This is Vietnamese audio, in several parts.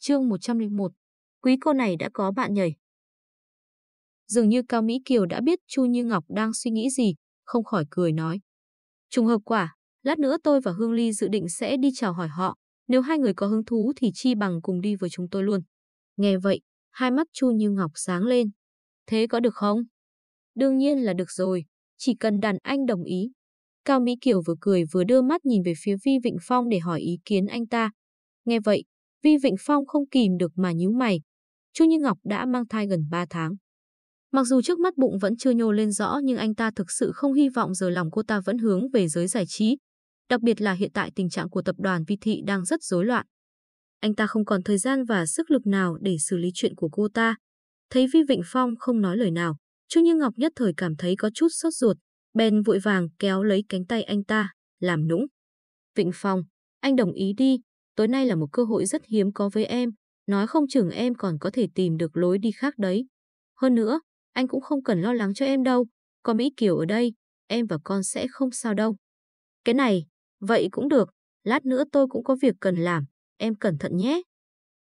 Chương 101. Quý cô này đã có bạn nhảy. Dường như Cao Mỹ Kiều đã biết Chu Như Ngọc đang suy nghĩ gì, không khỏi cười nói. Trùng hợp quả, lát nữa tôi và Hương Ly dự định sẽ đi chào hỏi họ, nếu hai người có hứng thú thì chi bằng cùng đi với chúng tôi luôn. Nghe vậy, hai mắt Chu Như Ngọc sáng lên. Thế có được không? Đương nhiên là được rồi, chỉ cần đàn anh đồng ý. Cao Mỹ Kiều vừa cười vừa đưa mắt nhìn về phía Vi Vịnh Phong để hỏi ý kiến anh ta. Nghe vậy, Vi Vịnh Phong không kìm được mà nhíu mày. Chu Như Ngọc đã mang thai gần 3 tháng. Mặc dù trước mắt bụng vẫn chưa nhô lên rõ nhưng anh ta thực sự không hy vọng giờ lòng cô ta vẫn hướng về giới giải trí. Đặc biệt là hiện tại tình trạng của tập đoàn Vi Thị đang rất rối loạn. Anh ta không còn thời gian và sức lực nào để xử lý chuyện của cô ta. Thấy Vi Vịnh Phong không nói lời nào, Chu Như Ngọc nhất thời cảm thấy có chút sốt ruột, bèn vội vàng kéo lấy cánh tay anh ta, làm nũng. Vịnh Phong, anh đồng ý đi, tối nay là một cơ hội rất hiếm có với em, nói không chừng em còn có thể tìm được lối đi khác đấy. Hơn nữa, anh cũng không cần lo lắng cho em đâu, có Mỹ Kiều ở đây, em và con sẽ không sao đâu. Cái này, vậy cũng được, lát nữa tôi cũng có việc cần làm, em cẩn thận nhé.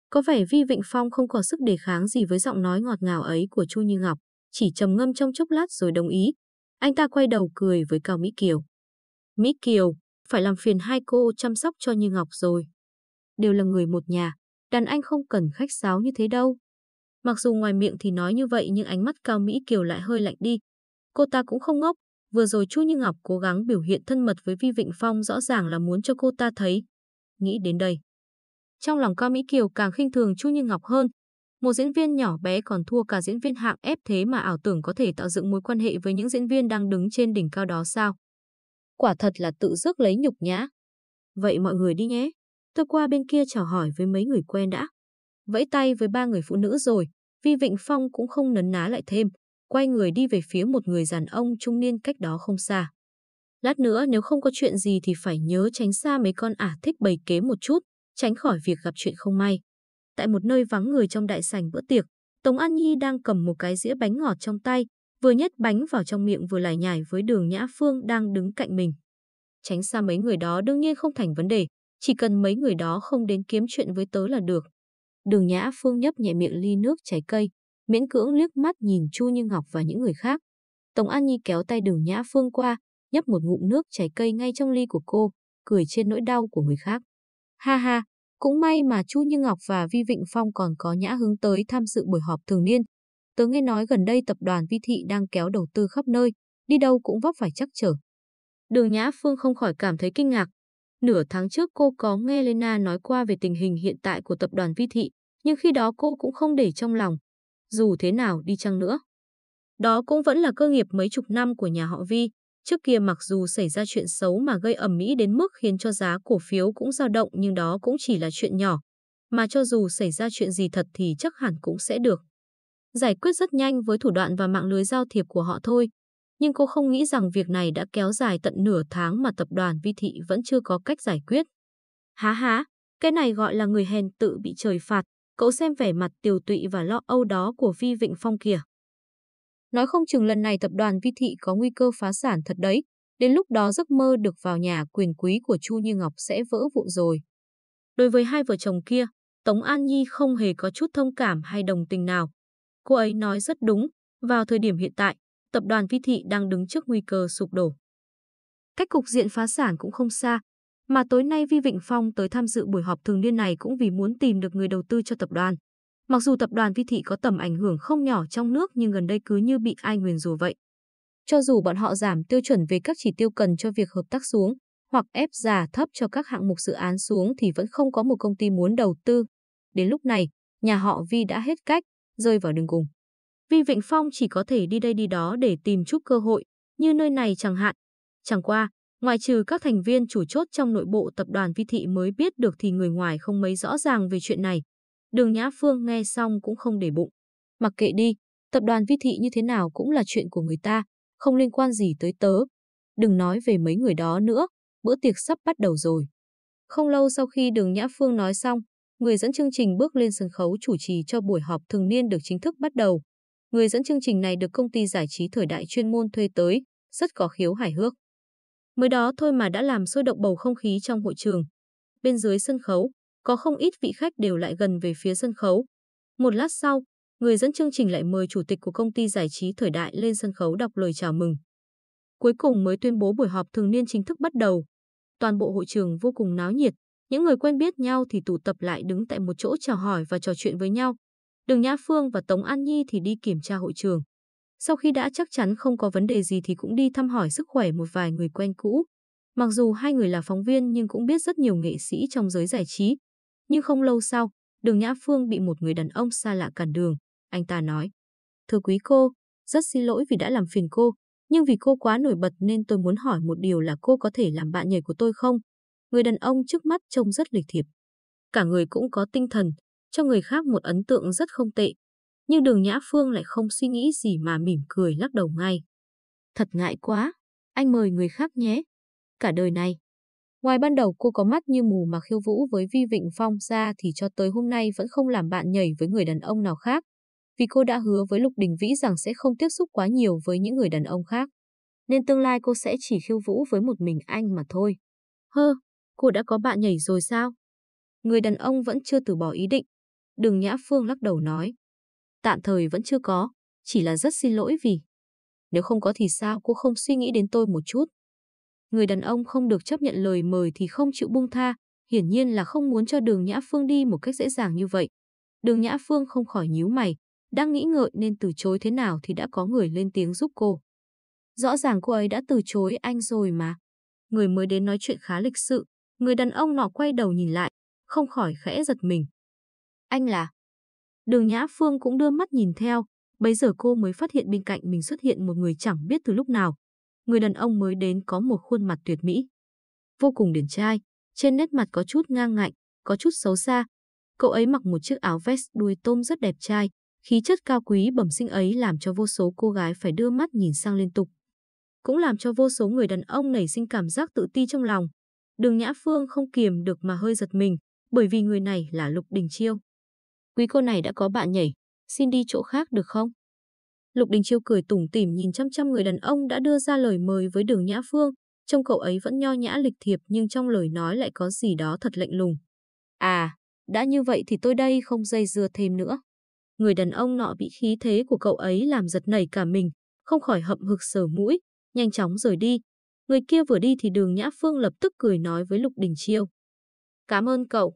Có vẻ Vi Vịnh Phong không có sức đề kháng gì với giọng nói ngọt ngào ấy của Chu Như Ngọc, chỉ trầm ngâm trong chốc lát rồi đồng ý. Anh ta quay đầu cười với Cao Mỹ Kiều. Mỹ Kiều, phải làm phiền hai cô chăm sóc cho Như Ngọc rồi. Đều là người một nhà, đàn anh không cần khách sáo như thế đâu. Mặc dù ngoài miệng thì nói như vậy nhưng ánh mắt Cao Mỹ Kiều lại hơi lạnh đi. Cô ta cũng không ngốc, vừa rồi Chu Như Ngọc cố gắng biểu hiện thân mật với Vi Vịnh Phong rõ ràng là muốn cho cô ta thấy. Nghĩ đến đây. Trong lòng Cao Mỹ Kiều càng khinh thường Chu Như Ngọc hơn. Một diễn viên nhỏ bé còn thua cả diễn viên hạng ép thế mà ảo tưởng có thể tạo dựng mối quan hệ với những diễn viên đang đứng trên đỉnh cao đó sao? Quả thật là tự rước lấy nhục nhã. Vậy mọi người đi nhé. Tôi qua bên kia chào hỏi với mấy người quen đã. Vẫy tay với ba người phụ nữ rồi, Vi Vịnh Phong cũng không nấn ná lại thêm, quay người đi về phía một người đàn ông trung niên cách đó không xa. Lát nữa nếu không có chuyện gì thì phải nhớ tránh xa mấy con ả thích bày kế một chút, tránh khỏi việc gặp chuyện không may. Tại một nơi vắng người trong đại sảnh bữa tiệc, Tống An Nhi đang cầm một cái dĩa bánh ngọt trong tay, vừa nhét bánh vào trong miệng vừa lải nhải với đường Nhã Phương đang đứng cạnh mình. Tránh xa mấy người đó đương nhiên không thành vấn đề, chỉ cần mấy người đó không đến kiếm chuyện với tớ là được. Đường Nhã Phương nhấp nhẹ miệng ly nước trái cây, miễn cưỡng liếc mắt nhìn Chu Như Ngọc và những người khác. Tổng An Nhi kéo tay đường Nhã Phương qua, nhấp một ngụm nước trái cây ngay trong ly của cô, cười trên nỗi đau của người khác. Ha ha, cũng may mà Chu Như Ngọc và Vi Vịnh Phong còn có nhã hứng tới tham dự buổi họp thường niên. Tớ nghe nói gần đây tập đoàn Vi Thị đang kéo đầu tư khắp nơi, đi đâu cũng vấp phải chắc trở. Đường Nhã Phương không khỏi cảm thấy kinh ngạc, Nửa tháng trước cô có nghe Lena nói qua về tình hình hiện tại của tập đoàn Vi Thị, nhưng khi đó cô cũng không để trong lòng. Dù thế nào đi chăng nữa. Đó cũng vẫn là cơ nghiệp mấy chục năm của nhà họ Vi. Trước kia mặc dù xảy ra chuyện xấu mà gây ẩm mỹ đến mức khiến cho giá cổ phiếu cũng dao động nhưng đó cũng chỉ là chuyện nhỏ. Mà cho dù xảy ra chuyện gì thật thì chắc hẳn cũng sẽ được. Giải quyết rất nhanh với thủ đoạn và mạng lưới giao thiệp của họ thôi, nhưng cô không nghĩ rằng việc này đã kéo dài tận nửa tháng mà tập đoàn Vi Thị vẫn chưa có cách giải quyết. Há há, cái này gọi là người hèn tự bị trời phạt, cậu xem vẻ mặt tiều tụy và lo âu đó của Vi Vịnh Phong kìa. Nói không chừng lần này tập đoàn Vi Thị có nguy cơ phá sản thật đấy, đến lúc đó giấc mơ được vào nhà quyền quý của Chu Như Ngọc sẽ vỡ vụn rồi. Đối với hai vợ chồng kia, Tống An Nhi không hề có chút thông cảm hay đồng tình nào. Cô ấy nói rất đúng, vào thời điểm hiện tại, tập đoàn Vi Thị đang đứng trước nguy cơ sụp đổ. Cách cục diện phá sản cũng không xa, mà tối nay Vi Vịnh Phong tới tham dự buổi họp thường niên này cũng vì muốn tìm được người đầu tư cho tập đoàn. Mặc dù tập đoàn Vi Thị có tầm ảnh hưởng không nhỏ trong nước nhưng gần đây cứ như bị ai nguyền rủa vậy. Cho dù bọn họ giảm tiêu chuẩn về các chỉ tiêu cần cho việc hợp tác xuống, hoặc ép giá thấp cho các hạng mục dự án xuống thì vẫn không có một công ty muốn đầu tư. Đến lúc này, nhà họ Vi đã hết cách, rơi vào đường cùng. Vi Vịnh Phong chỉ có thể đi đây đi đó để tìm chút cơ hội, như nơi này chẳng hạn. Chẳng qua, ngoài trừ các thành viên chủ chốt trong nội bộ tập đoàn Vi Thị mới biết được thì người ngoài không mấy rõ ràng về chuyện này. Đường Nhã Phương nghe xong cũng không để bụng. Mặc kệ đi, tập đoàn Vi Thị như thế nào cũng là chuyện của người ta, không liên quan gì tới tớ. Đừng nói về mấy người đó nữa, bữa tiệc sắp bắt đầu rồi. Không lâu sau khi đường Nhã Phương nói xong, người dẫn chương trình bước lên sân khấu chủ trì cho buổi họp thường niên được chính thức bắt đầu. Người dẫn chương trình này được công ty giải trí thời đại chuyên môn thuê tới, rất có khiếu hài hước. Mới đó thôi mà đã làm sôi động bầu không khí trong hội trường. Bên dưới sân khấu, có không ít vị khách đều lại gần về phía sân khấu. Một lát sau, người dẫn chương trình lại mời chủ tịch của công ty giải trí thời đại lên sân khấu đọc lời chào mừng. Cuối cùng mới tuyên bố buổi họp thường niên chính thức bắt đầu. Toàn bộ hội trường vô cùng náo nhiệt, những người quen biết nhau thì tụ tập lại đứng tại một chỗ chào hỏi và trò chuyện với nhau. Đường Nhã Phương và Tống An Nhi thì đi kiểm tra hội trường. Sau khi đã chắc chắn không có vấn đề gì thì cũng đi thăm hỏi sức khỏe một vài người quen cũ. Mặc dù hai người là phóng viên nhưng cũng biết rất nhiều nghệ sĩ trong giới giải trí. Nhưng không lâu sau, đường Nhã Phương bị một người đàn ông xa lạ cản đường. Anh ta nói, Thưa quý cô, rất xin lỗi vì đã làm phiền cô, nhưng vì cô quá nổi bật nên tôi muốn hỏi một điều là cô có thể làm bạn nhảy của tôi không? Người đàn ông trước mắt trông rất lịch thiệp. Cả người cũng có tinh thần, cho người khác một ấn tượng rất không tệ. Nhưng đường Nhã Phương lại không suy nghĩ gì mà mỉm cười lắc đầu ngay. Thật ngại quá, anh mời người khác nhé. Cả đời này. Ngoài ban đầu cô có mắt như mù mà khiêu vũ với Vi Vịnh Phong ra thì cho tới hôm nay vẫn không làm bạn nhảy với người đàn ông nào khác. Vì cô đã hứa với Lục Đình Vĩ rằng sẽ không tiếp xúc quá nhiều với những người đàn ông khác. Nên tương lai cô sẽ chỉ khiêu vũ với một mình anh mà thôi. Hơ, cô đã có bạn nhảy rồi sao? Người đàn ông vẫn chưa từ bỏ ý định. Đường Nhã Phương lắc đầu nói. Tạm thời vẫn chưa có, chỉ là rất xin lỗi vì. Nếu không có thì sao cô không suy nghĩ đến tôi một chút. Người đàn ông không được chấp nhận lời mời thì không chịu buông tha, hiển nhiên là không muốn cho đường Nhã Phương đi một cách dễ dàng như vậy. Đường Nhã Phương không khỏi nhíu mày, đang nghĩ ngợi nên từ chối thế nào thì đã có người lên tiếng giúp cô. Rõ ràng cô ấy đã từ chối anh rồi mà. Người mới đến nói chuyện khá lịch sự, người đàn ông nọ quay đầu nhìn lại, không khỏi khẽ giật mình. Anh là? Đường Nhã Phương cũng đưa mắt nhìn theo, bấy giờ cô mới phát hiện bên cạnh mình xuất hiện một người chẳng biết từ lúc nào. Người đàn ông mới đến có một khuôn mặt tuyệt mỹ. Vô cùng điển trai, trên nét mặt có chút ngang ngạnh, có chút xấu xa. Cậu ấy mặc một chiếc áo vest đuôi tôm rất đẹp trai, khí chất cao quý bẩm sinh ấy làm cho vô số cô gái phải đưa mắt nhìn sang liên tục. Cũng làm cho vô số người đàn ông nảy sinh cảm giác tự ti trong lòng. Đường Nhã Phương không kiềm được mà hơi giật mình, bởi vì người này là Lục Đình Chiêu. Quý cô này đã có bạn nhảy, xin đi chỗ khác được không? Lục Đình Chiêu cười tủm tỉm nhìn chăm chăm người đàn ông đã đưa ra lời mời với đường Nhã Phương. Trông cậu ấy vẫn nho nhã lịch thiệp nhưng trong lời nói lại có gì đó thật lạnh lùng. À, đã như vậy thì tôi đây không dây dưa thêm nữa. Người đàn ông nọ bị khí thế của cậu ấy làm giật nảy cả mình, không khỏi hậm hực sờ mũi, nhanh chóng rời đi. Người kia vừa đi thì đường Nhã Phương lập tức cười nói với Lục Đình Chiêu. Cảm ơn cậu.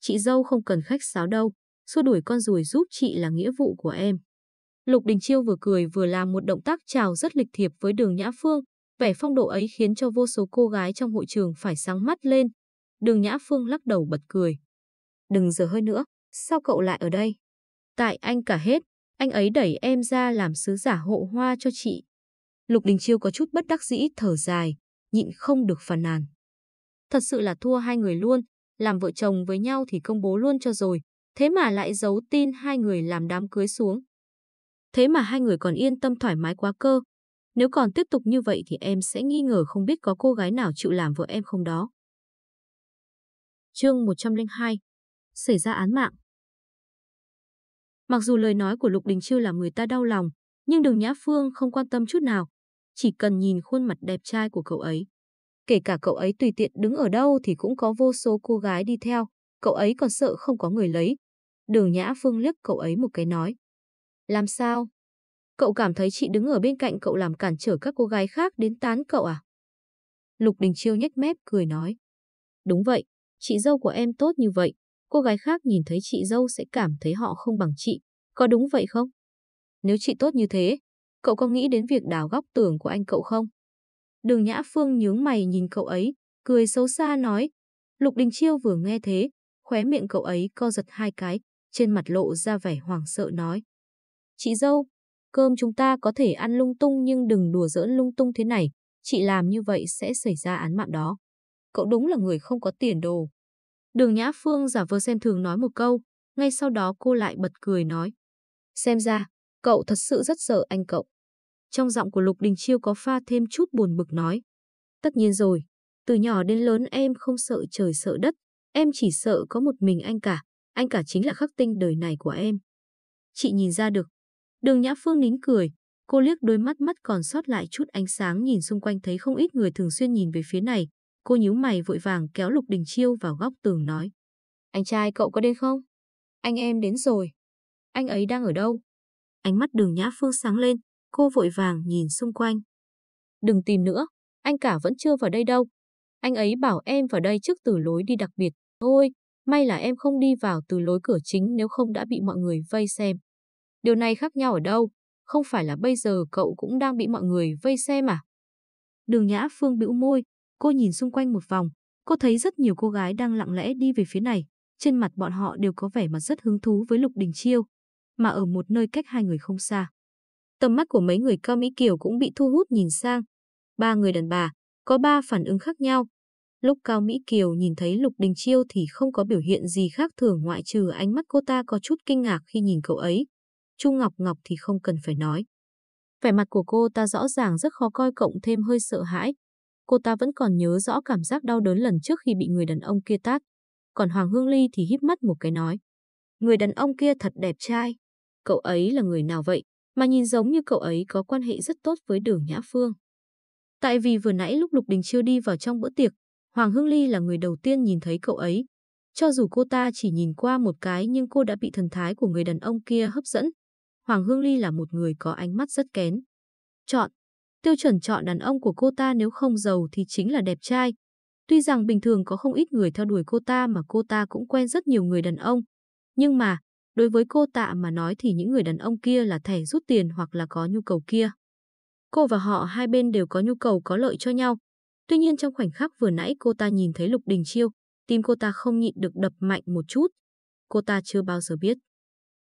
Chị dâu không cần khách sáo đâu, xua đuổi con ruồi giúp chị là nghĩa vụ của em. Lục Đình Chiêu vừa cười vừa làm một động tác chào rất lịch thiệp với đường Nhã Phương, vẻ phong độ ấy khiến cho vô số cô gái trong hội trường phải sáng mắt lên. Đường Nhã Phương lắc đầu bật cười. Đừng giờ hơi nữa, sao cậu lại ở đây? Tại anh cả hết, anh ấy đẩy em ra làm sứ giả hộ hoa cho chị. Lục Đình Chiêu có chút bất đắc dĩ thở dài, nhịn không được phàn nàn. Thật sự là thua hai người luôn, làm vợ chồng với nhau thì công bố luôn cho rồi, thế mà lại giấu tin hai người làm đám cưới xuống. Thế mà hai người còn yên tâm thoải mái quá cơ. Nếu còn tiếp tục như vậy thì em sẽ nghi ngờ không biết có cô gái nào chịu làm vợ em không đó. Chương 102 Xảy ra án mạng Mặc dù lời nói của Lục Đình Chiêu làm người ta đau lòng, nhưng Đường Nhã Phương không quan tâm chút nào, chỉ cần nhìn khuôn mặt đẹp trai của cậu ấy. Kể cả cậu ấy tùy tiện đứng ở đâu thì cũng có vô số cô gái đi theo, cậu ấy còn sợ không có người lấy. Đường Nhã Phương liếc cậu ấy một cái nói. Làm sao? Cậu cảm thấy chị đứng ở bên cạnh cậu làm cản trở các cô gái khác đến tán cậu à? Lục Đình Chiêu nhếch mép cười nói. Đúng vậy, chị dâu của em tốt như vậy, cô gái khác nhìn thấy chị dâu sẽ cảm thấy họ không bằng chị. Có đúng vậy không? Nếu chị tốt như thế, cậu có nghĩ đến việc đào góc tường của anh cậu không? Đường Nhã Phương nhướng mày nhìn cậu ấy, cười xấu xa nói. Lục Đình Chiêu vừa nghe thế, khóe miệng cậu ấy co giật hai cái, trên mặt lộ ra vẻ hoảng sợ nói. Chị dâu, cơm chúng ta có thể ăn lung tung nhưng đừng đùa giỡn lung tung thế này, chị làm như vậy sẽ xảy ra án mạng đó. Cậu đúng là người không có tiền đồ. Đường Nhã Phương giả vờ xem thường nói một câu, ngay sau đó cô lại bật cười nói. Xem ra, cậu thật sự rất sợ anh cậu. Trong giọng của Lục Đình Chiêu có pha thêm chút buồn bực nói. Tất nhiên rồi, từ nhỏ đến lớn em không sợ trời sợ đất, em chỉ sợ có một mình anh cả, anh cả chính là khắc tinh đời này của em. Chị nhìn ra được. Đường Nhã Phương nín cười, cô liếc đôi mắt mắt còn sót lại chút ánh sáng nhìn xung quanh thấy không ít người thường xuyên nhìn về phía này. Cô nhíu mày vội vàng kéo Lục Đình Chiêu vào góc tường nói. Anh trai cậu có đến không? Anh em đến rồi. Anh ấy đang ở đâu? Ánh mắt đường Nhã Phương sáng lên, cô vội vàng nhìn xung quanh. Đừng tìm nữa, anh cả vẫn chưa vào đây đâu. Anh ấy bảo em vào đây trước từ lối đi đặc biệt. Thôi, may là em không đi vào từ lối cửa chính nếu không đã bị mọi người vây xem. Điều này khác nhau ở đâu? Không phải là bây giờ cậu cũng đang bị mọi người vây xem à? Đường Nhã Phương bĩu môi, cô nhìn xung quanh một vòng, cô thấy rất nhiều cô gái đang lặng lẽ đi về phía này, trên mặt bọn họ đều có vẻ mặt rất hứng thú với Lục Đình Chiêu, mà ở một nơi cách hai người không xa. Tầm mắt của mấy người cao Mỹ Kiều cũng bị thu hút nhìn sang. Ba người đàn bà, có ba phản ứng khác nhau. Lúc Cao Mỹ Kiều nhìn thấy Lục Đình Chiêu thì không có biểu hiện gì khác thường ngoại trừ ánh mắt cô ta có chút kinh ngạc khi nhìn cậu ấy. Chu Ngọc Ngọc thì không cần phải nói. Vẻ mặt của cô ta rõ ràng rất khó coi cộng thêm hơi sợ hãi. Cô ta vẫn còn nhớ rõ cảm giác đau đớn lần trước khi bị người đàn ông kia tát. Còn Hoàng Hương Ly thì híp mắt một cái nói. Người đàn ông kia thật đẹp trai. Cậu ấy là người nào vậy? Mà nhìn giống như cậu ấy có quan hệ rất tốt với đường Nhã Phương. Tại vì vừa nãy lúc Lục Đình Chiêu đi vào trong bữa tiệc, Hoàng Hương Ly là người đầu tiên nhìn thấy cậu ấy. Cho dù cô ta chỉ nhìn qua một cái nhưng cô đã bị thần thái của người đàn ông kia hấp dẫn. Hoàng Hương Ly là một người có ánh mắt rất kén. Chọn. Tiêu chuẩn chọn đàn ông của cô ta nếu không giàu thì chính là đẹp trai. Tuy rằng bình thường có không ít người theo đuổi cô ta mà cô ta cũng quen rất nhiều người đàn ông. Nhưng mà, đối với cô ta mà nói thì những người đàn ông kia là thẻ rút tiền hoặc là có nhu cầu kia. Cô và họ hai bên đều có nhu cầu có lợi cho nhau. Tuy nhiên trong khoảnh khắc vừa nãy cô ta nhìn thấy Lục Đình Chiêu, tim cô ta không nhịn được đập mạnh một chút. Cô ta chưa bao giờ biết.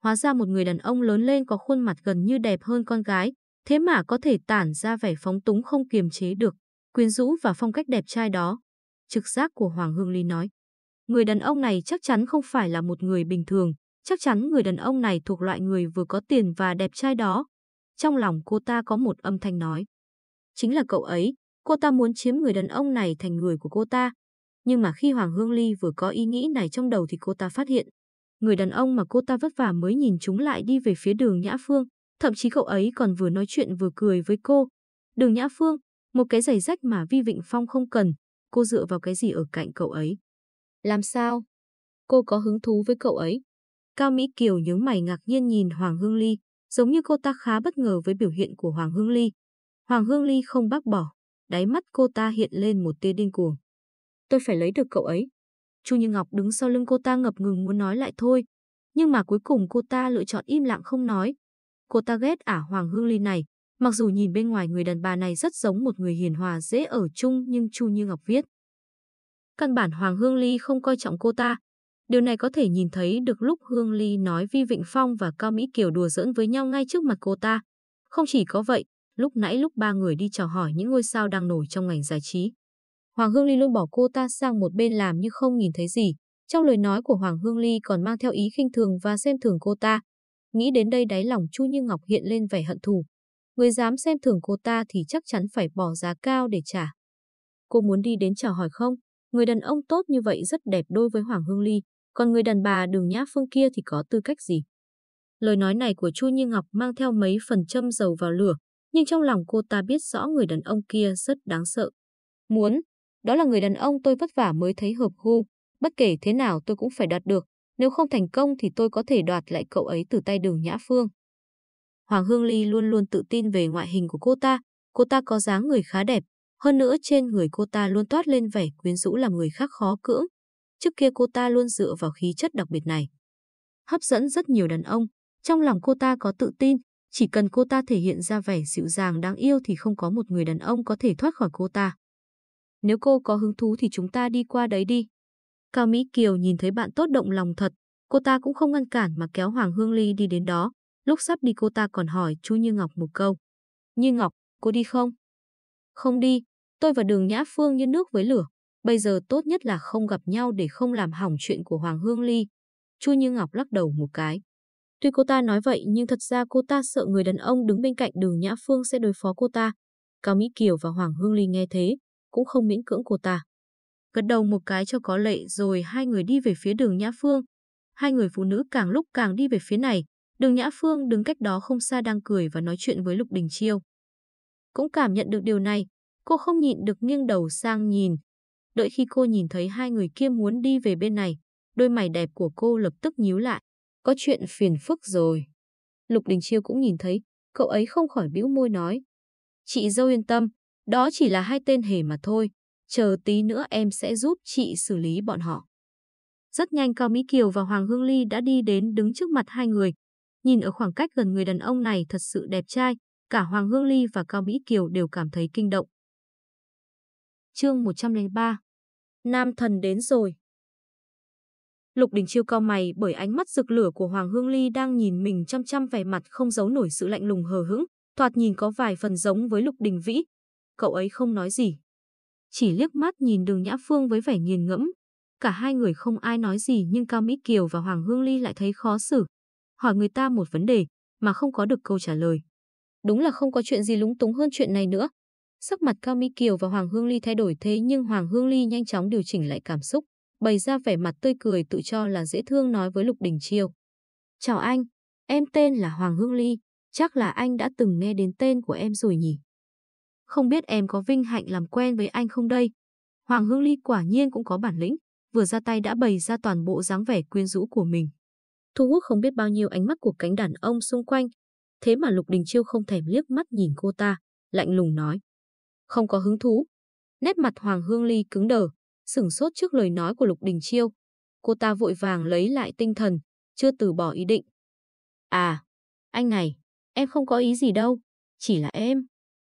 Hóa ra một người đàn ông lớn lên có khuôn mặt gần như đẹp hơn con gái, thế mà có thể tản ra vẻ phóng túng không kiềm chế được, quyến rũ và phong cách đẹp trai đó. Trực giác của Hoàng Hương Ly nói. Người đàn ông này chắc chắn không phải là một người bình thường, chắc chắn người đàn ông này thuộc loại người vừa có tiền và đẹp trai đó. Trong lòng cô ta có một âm thanh nói. Chính là cậu ấy, cô ta muốn chiếm người đàn ông này thành người của cô ta. Nhưng mà khi Hoàng Hương Ly vừa có ý nghĩ này trong đầu thì cô ta phát hiện. Người đàn ông mà cô ta vất vả mới nhìn chúng lại đi về phía đường Nhã Phương. Thậm chí cậu ấy còn vừa nói chuyện vừa cười với cô. Đường Nhã Phương, một cái giày rách mà Vi Vịnh Phong không cần, cô dựa vào cái gì ở cạnh cậu ấy. Làm sao? Cô có hứng thú với cậu ấy. Cao Mỹ Kiều nhướng mày ngạc nhiên nhìn Hoàng Hương Ly, giống như cô ta khá bất ngờ với biểu hiện của Hoàng Hương Ly. Hoàng Hương Ly không bác bỏ, đáy mắt cô ta hiện lên một tia điên cuồng. Tôi phải lấy được cậu ấy. Chu Như Ngọc đứng sau lưng cô ta ngập ngừng muốn nói lại thôi, nhưng mà cuối cùng cô ta lựa chọn im lặng không nói. Cô ta ghét ả Hoàng Hương Ly này, mặc dù nhìn bên ngoài người đàn bà này rất giống một người hiền hòa dễ ở chung nhưng Chu Như Ngọc viết. Căn bản Hoàng Hương Ly không coi trọng cô ta. Điều này có thể nhìn thấy được lúc Hương Ly nói Vi Vịnh Phong và Cao Mỹ Kiều đùa giỡn với nhau ngay trước mặt cô ta. Không chỉ có vậy, lúc nãy lúc ba người đi chào hỏi những ngôi sao đang nổi trong ngành giải trí. Hoàng Hương Ly luôn bỏ cô ta sang một bên làm như không nhìn thấy gì. Trong lời nói của Hoàng Hương Ly còn mang theo ý khinh thường và xem thường cô ta. Nghĩ đến đây đáy lòng Chu Như Ngọc hiện lên vẻ hận thù. Người dám xem thường cô ta thì chắc chắn phải bỏ giá cao để trả. Cô muốn đi đến chào hỏi không? Người đàn ông tốt như vậy rất đẹp đôi với Hoàng Hương Ly, còn người đàn bà đường nhã phương kia thì có tư cách gì? Lời nói này của Chu Như Ngọc mang theo mấy phần châm dầu vào lửa, nhưng trong lòng cô ta biết rõ người đàn ông kia rất đáng sợ. Muốn, đó là người đàn ông tôi vất vả mới thấy hợp gu, bất kể thế nào tôi cũng phải đạt được, nếu không thành công thì tôi có thể đoạt lại cậu ấy từ tay đường Nhã Phương. Hoàng Hương Ly luôn luôn tự tin về ngoại hình của cô ta, cô ta có dáng người khá đẹp, hơn nữa trên người cô ta luôn toát lên vẻ quyến rũ làm người khác khó cưỡng. Trước kia cô ta luôn dựa vào khí chất đặc biệt này. Hấp dẫn rất nhiều đàn ông, trong lòng cô ta có tự tin, chỉ cần cô ta thể hiện ra vẻ dịu dàng đáng yêu thì không có một người đàn ông có thể thoát khỏi cô ta. Nếu cô có hứng thú thì chúng ta đi qua đấy đi. Cao Mỹ Kiều nhìn thấy bạn tốt động lòng thật, cô ta cũng không ngăn cản mà kéo Hoàng Hương Ly đi đến đó. Lúc sắp đi cô ta còn hỏi chú Như Ngọc một câu. Như Ngọc, cô đi không? Không đi, tôi và đường Nhã Phương như nước với lửa. Bây giờ tốt nhất là không gặp nhau để không làm hỏng chuyện của Hoàng Hương Ly. Chu Như Ngọc lắc đầu một cái. Tuy cô ta nói vậy nhưng thật ra cô ta sợ người đàn ông đứng bên cạnh đường Nhã Phương sẽ đối phó cô ta. Cao Mỹ Kiều và Hoàng Hương Ly nghe thế, cũng không miễn cưỡng cô ta. Gật đầu một cái cho có lệ rồi hai người đi về phía đường Nhã Phương. Hai người phụ nữ càng lúc càng đi về phía này, đường Nhã Phương đứng cách đó không xa đang cười và nói chuyện với Lục Đình Chiêu. Cũng cảm nhận được điều này, cô không nhịn được nghiêng đầu sang nhìn. Đợi khi cô nhìn thấy hai người kia muốn đi về bên này, Đôi mày đẹp của cô lập tức nhíu lại. Có chuyện phiền phức rồi. Lục Đình Chiêu cũng nhìn thấy, cậu ấy không khỏi bĩu môi nói. Chị dâu yên tâm, đó chỉ là hai tên hề mà thôi. Chờ tí nữa em sẽ giúp chị xử lý bọn họ. Rất nhanh Cao Mỹ Kiều và Hoàng Hương Ly đã đi đến đứng trước mặt hai người. Nhìn ở khoảng cách gần người đàn ông này thật sự đẹp trai, cả Hoàng Hương Ly và Cao Mỹ Kiều đều cảm thấy kinh động. Chương 103 Nam thần đến rồi. Lục Đình Chiêu cao mày bởi ánh mắt rực lửa của Hoàng Hương Ly đang nhìn mình chăm chăm vẻ mặt không giấu nổi sự lạnh lùng hờ hững, thoạt nhìn có vài phần giống với Lục Đình Vĩ. Cậu ấy không nói gì. Chỉ liếc mắt nhìn đường Nhã Phương với vẻ nghiền ngẫm. Cả hai người không ai nói gì nhưng Cao Mỹ Kiều và Hoàng Hương Ly lại thấy khó xử. Hỏi người ta một vấn đề mà không có được câu trả lời. Đúng là không có chuyện gì lúng túng hơn chuyện này nữa. Sắc mặt Cao Mỹ Kiều và Hoàng Hương Ly thay đổi thế nhưng Hoàng Hương Ly nhanh chóng điều chỉnh lại cảm xúc, bày ra vẻ mặt tươi cười tự cho là dễ thương nói với Lục Đình Chiêu. Chào anh, em tên là Hoàng Hương Ly, chắc là anh đã từng nghe đến tên của em rồi nhỉ? Không biết em có vinh hạnh làm quen với anh không đây? Hoàng Hương Ly quả nhiên cũng có bản lĩnh, vừa ra tay đã bày ra toàn bộ dáng vẻ quyến rũ của mình. Thu hút không biết bao nhiêu ánh mắt của cánh đàn ông xung quanh, thế mà Lục Đình Chiêu không thèm liếc mắt nhìn cô ta, lạnh lùng nói. Không có hứng thú. Nét mặt Hoàng Hương Ly cứng đờ, sửng sốt trước lời nói của Lục Đình Chiêu. Cô ta vội vàng lấy lại tinh thần, chưa từ bỏ ý định. À, anh này, em không có ý gì đâu, chỉ là em.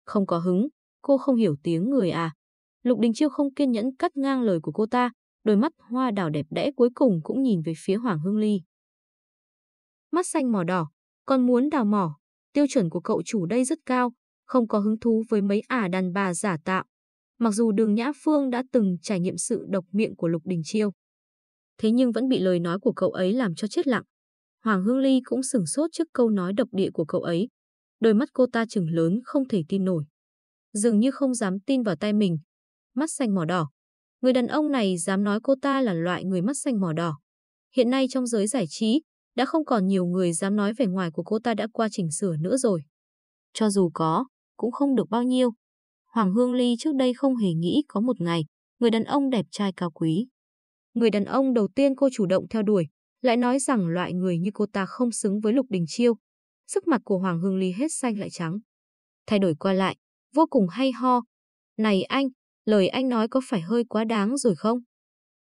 Không có hứng, cô không hiểu tiếng người à. Lục Đình Chiêu không kiên nhẫn cắt ngang lời của cô ta, đôi mắt hoa đào đẹp đẽ cuối cùng cũng nhìn về phía Hoàng Hương Ly. Mắt xanh mỏ đỏ, còn muốn đào mỏ, tiêu chuẩn của cậu chủ đây rất cao, không có hứng thú với mấy ả đàn bà giả tạo. Mặc dù đường Nhã Phương đã từng trải nghiệm sự độc miệng của Lục Đình Chiêu. Thế nhưng vẫn bị lời nói của cậu ấy làm cho chết lặng. Hoàng Hương Ly cũng sửng sốt trước câu nói độc địa của cậu ấy. Đôi mắt cô ta trừng lớn không thể tin nổi. Dường như không dám tin vào tay mình. Mắt xanh mỏ đỏ. Người đàn ông này dám nói cô ta là loại người mắt xanh mỏ đỏ. Hiện nay trong giới giải trí, đã không còn nhiều người dám nói vẻ ngoài của cô ta đã qua chỉnh sửa nữa rồi. Cho dù có, cũng không được bao nhiêu. Hoàng Hương Ly trước đây không hề nghĩ có một ngày, người đàn ông đẹp trai cao quý. Người đàn ông đầu tiên cô chủ động theo đuổi, lại nói rằng loại người như cô ta không xứng với Lục Đình Chiêu. Sức mặt của Hoàng Hương Ly hết xanh lại trắng. Thay đổi qua lại, vô cùng hay ho. Này anh, lời anh nói có phải hơi quá đáng rồi không?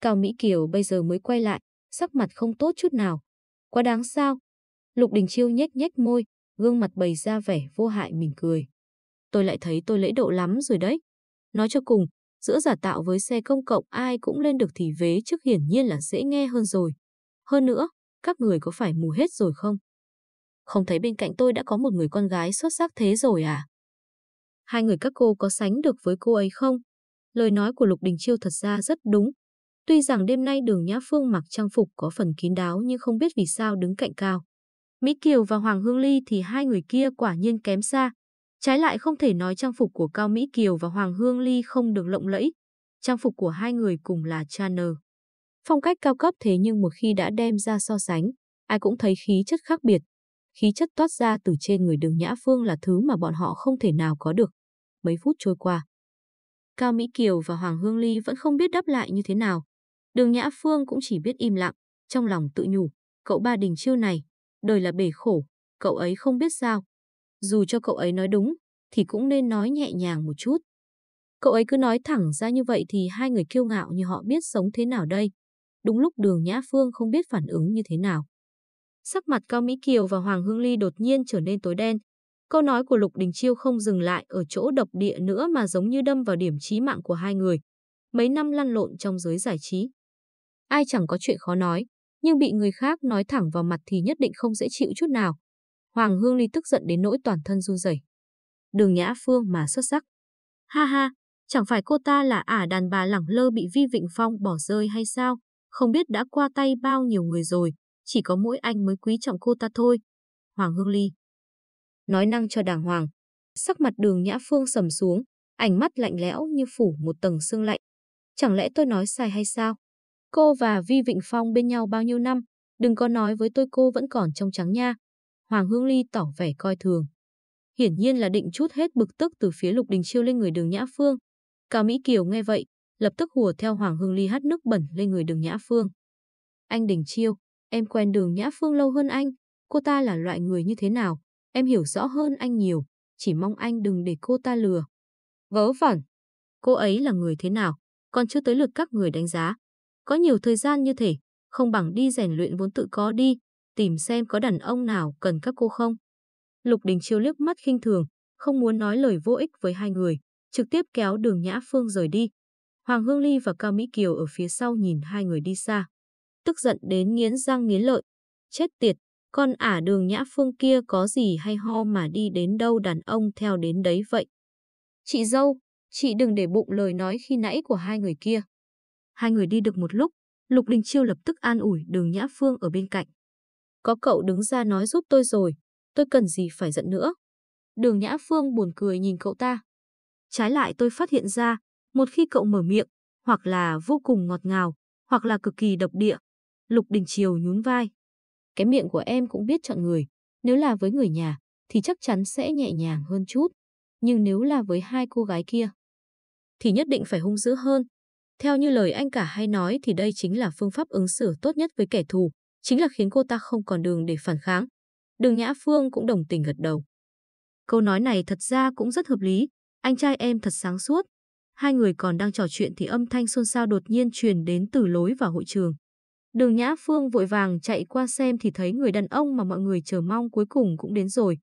Cao Mỹ Kiều bây giờ mới quay lại, sắc mặt không tốt chút nào. Quá đáng sao? Lục Đình Chiêu nhếch nhếch môi, gương mặt bày ra vẻ vô hại mỉm cười tôi lại thấy tôi lễ độ lắm rồi đấy. Nói cho cùng, giữa giả tạo với xe công cộng ai cũng lên được thì vế trước hiển nhiên là dễ nghe hơn rồi. Hơn nữa, các người có phải mù hết rồi không? Không thấy bên cạnh tôi đã có một người con gái xuất sắc thế rồi à? Hai người các cô có sánh được với cô ấy không? Lời nói của Lục Đình Chiêu thật ra rất đúng. Tuy rằng đêm nay đường Nhã Phương mặc trang phục có phần kín đáo nhưng không biết vì sao đứng cạnh cao. Mỹ Kiều và Hoàng Hương Ly thì hai người kia quả nhiên kém xa, Trái lại không thể nói trang phục của Cao Mỹ Kiều và Hoàng Hương Ly không được lộng lẫy. Trang phục của hai người cùng là Chanel. Phong cách cao cấp thế nhưng một khi đã đem ra so sánh, ai cũng thấy khí chất khác biệt. Khí chất toát ra từ trên người đường Nhã Phương là thứ mà bọn họ không thể nào có được. Mấy phút trôi qua. Cao Mỹ Kiều và Hoàng Hương Ly vẫn không biết đáp lại như thế nào. Đường Nhã Phương cũng chỉ biết im lặng, trong lòng tự nhủ, cậu ba đình chiêu này, đời là bể khổ, cậu ấy không biết sao, dù cho cậu ấy nói đúng, thì cũng nên nói nhẹ nhàng một chút. Cậu ấy cứ nói thẳng ra như vậy thì hai người kiêu ngạo như họ biết sống thế nào đây. Đúng lúc đường Nhã Phương không biết phản ứng như thế nào. Sắc mặt Cao Mỹ Kiều và Hoàng Hương Ly đột nhiên trở nên tối đen. Câu nói của Lục Đình Chiêu không dừng lại ở chỗ độc địa nữa mà giống như đâm vào điểm chí mạng của hai người. Mấy năm lăn lộn trong giới giải trí. Ai chẳng có chuyện khó nói, nhưng bị người khác nói thẳng vào mặt thì nhất định không dễ chịu chút nào. Hoàng Hương Ly tức giận đến nỗi toàn thân run rẩy. Đường Nhã Phương mà xuất sắc. Ha ha, chẳng phải cô ta là ả đàn bà lẳng lơ bị Vi Vịnh Phong bỏ rơi hay sao? Không biết đã qua tay bao nhiêu người rồi, chỉ có mỗi anh mới quý trọng cô ta thôi. Hoàng Hương Ly. Nói năng cho đàng hoàng. Sắc mặt đường Nhã Phương sầm xuống, ánh mắt lạnh lẽo như phủ một tầng sương lạnh. Chẳng lẽ tôi nói sai hay sao? Cô và Vi Vịnh Phong bên nhau bao nhiêu năm, đừng có nói với tôi cô vẫn còn trong trắng nha. Hoàng Hương Ly tỏ vẻ coi thường. Hiển nhiên là định chút hết bực tức từ phía Lục Đình Chiêu lên người đường Nhã Phương. Cao Mỹ Kiều nghe vậy, lập tức hùa theo Hoàng Hương Ly hát nước bẩn lên người đường Nhã Phương. Anh Đình Chiêu, em quen đường Nhã Phương lâu hơn anh. Cô ta là loại người như thế nào? Em hiểu rõ hơn anh nhiều. Chỉ mong anh đừng để cô ta lừa. Vớ vẩn. Cô ấy là người thế nào? Còn chưa tới lượt các người đánh giá. Có nhiều thời gian như thế, không bằng đi rèn luyện vốn tự có đi, tìm xem có đàn ông nào cần các cô không. Lục Đình Chiêu liếc mắt khinh thường, không muốn nói lời vô ích với hai người, trực tiếp kéo đường Nhã Phương rời đi. Hoàng Hương Ly và Cao Mỹ Kiều ở phía sau nhìn hai người đi xa. Tức giận đến nghiến răng nghiến lợi. Chết tiệt, con ả đường Nhã Phương kia có gì hay ho mà đi đến đâu đàn ông theo đến đấy vậy. Chị dâu, chị đừng để bụng lời nói khi nãy của hai người kia. Hai người đi được một lúc, Lục Đình Chiêu lập tức an ủi đường Nhã Phương ở bên cạnh. Có cậu đứng ra nói giúp tôi rồi, tôi cần gì phải giận nữa. Đường Nhã Phương buồn cười nhìn cậu ta. Trái lại tôi phát hiện ra, một khi cậu mở miệng, hoặc là vô cùng ngọt ngào, hoặc là cực kỳ độc địa. Lục Đình Triều nhún vai. Cái miệng của em cũng biết chọn người. Nếu là với người nhà, thì chắc chắn sẽ nhẹ nhàng hơn chút. Nhưng nếu là với hai cô gái kia, thì nhất định phải hung dữ hơn. Theo như lời anh cả hay nói thì đây chính là phương pháp ứng xử tốt nhất với kẻ thù, chính là khiến cô ta không còn đường để phản kháng. Đường Nhã Phương cũng đồng tình gật đầu. Câu nói này thật ra cũng rất hợp lý, anh trai em thật sáng suốt. Hai người còn đang trò chuyện thì âm thanh xôn xao đột nhiên truyền đến từ lối vào hội trường. Đường Nhã Phương vội vàng chạy qua xem thì thấy người đàn ông mà mọi người chờ mong cuối cùng cũng đến rồi.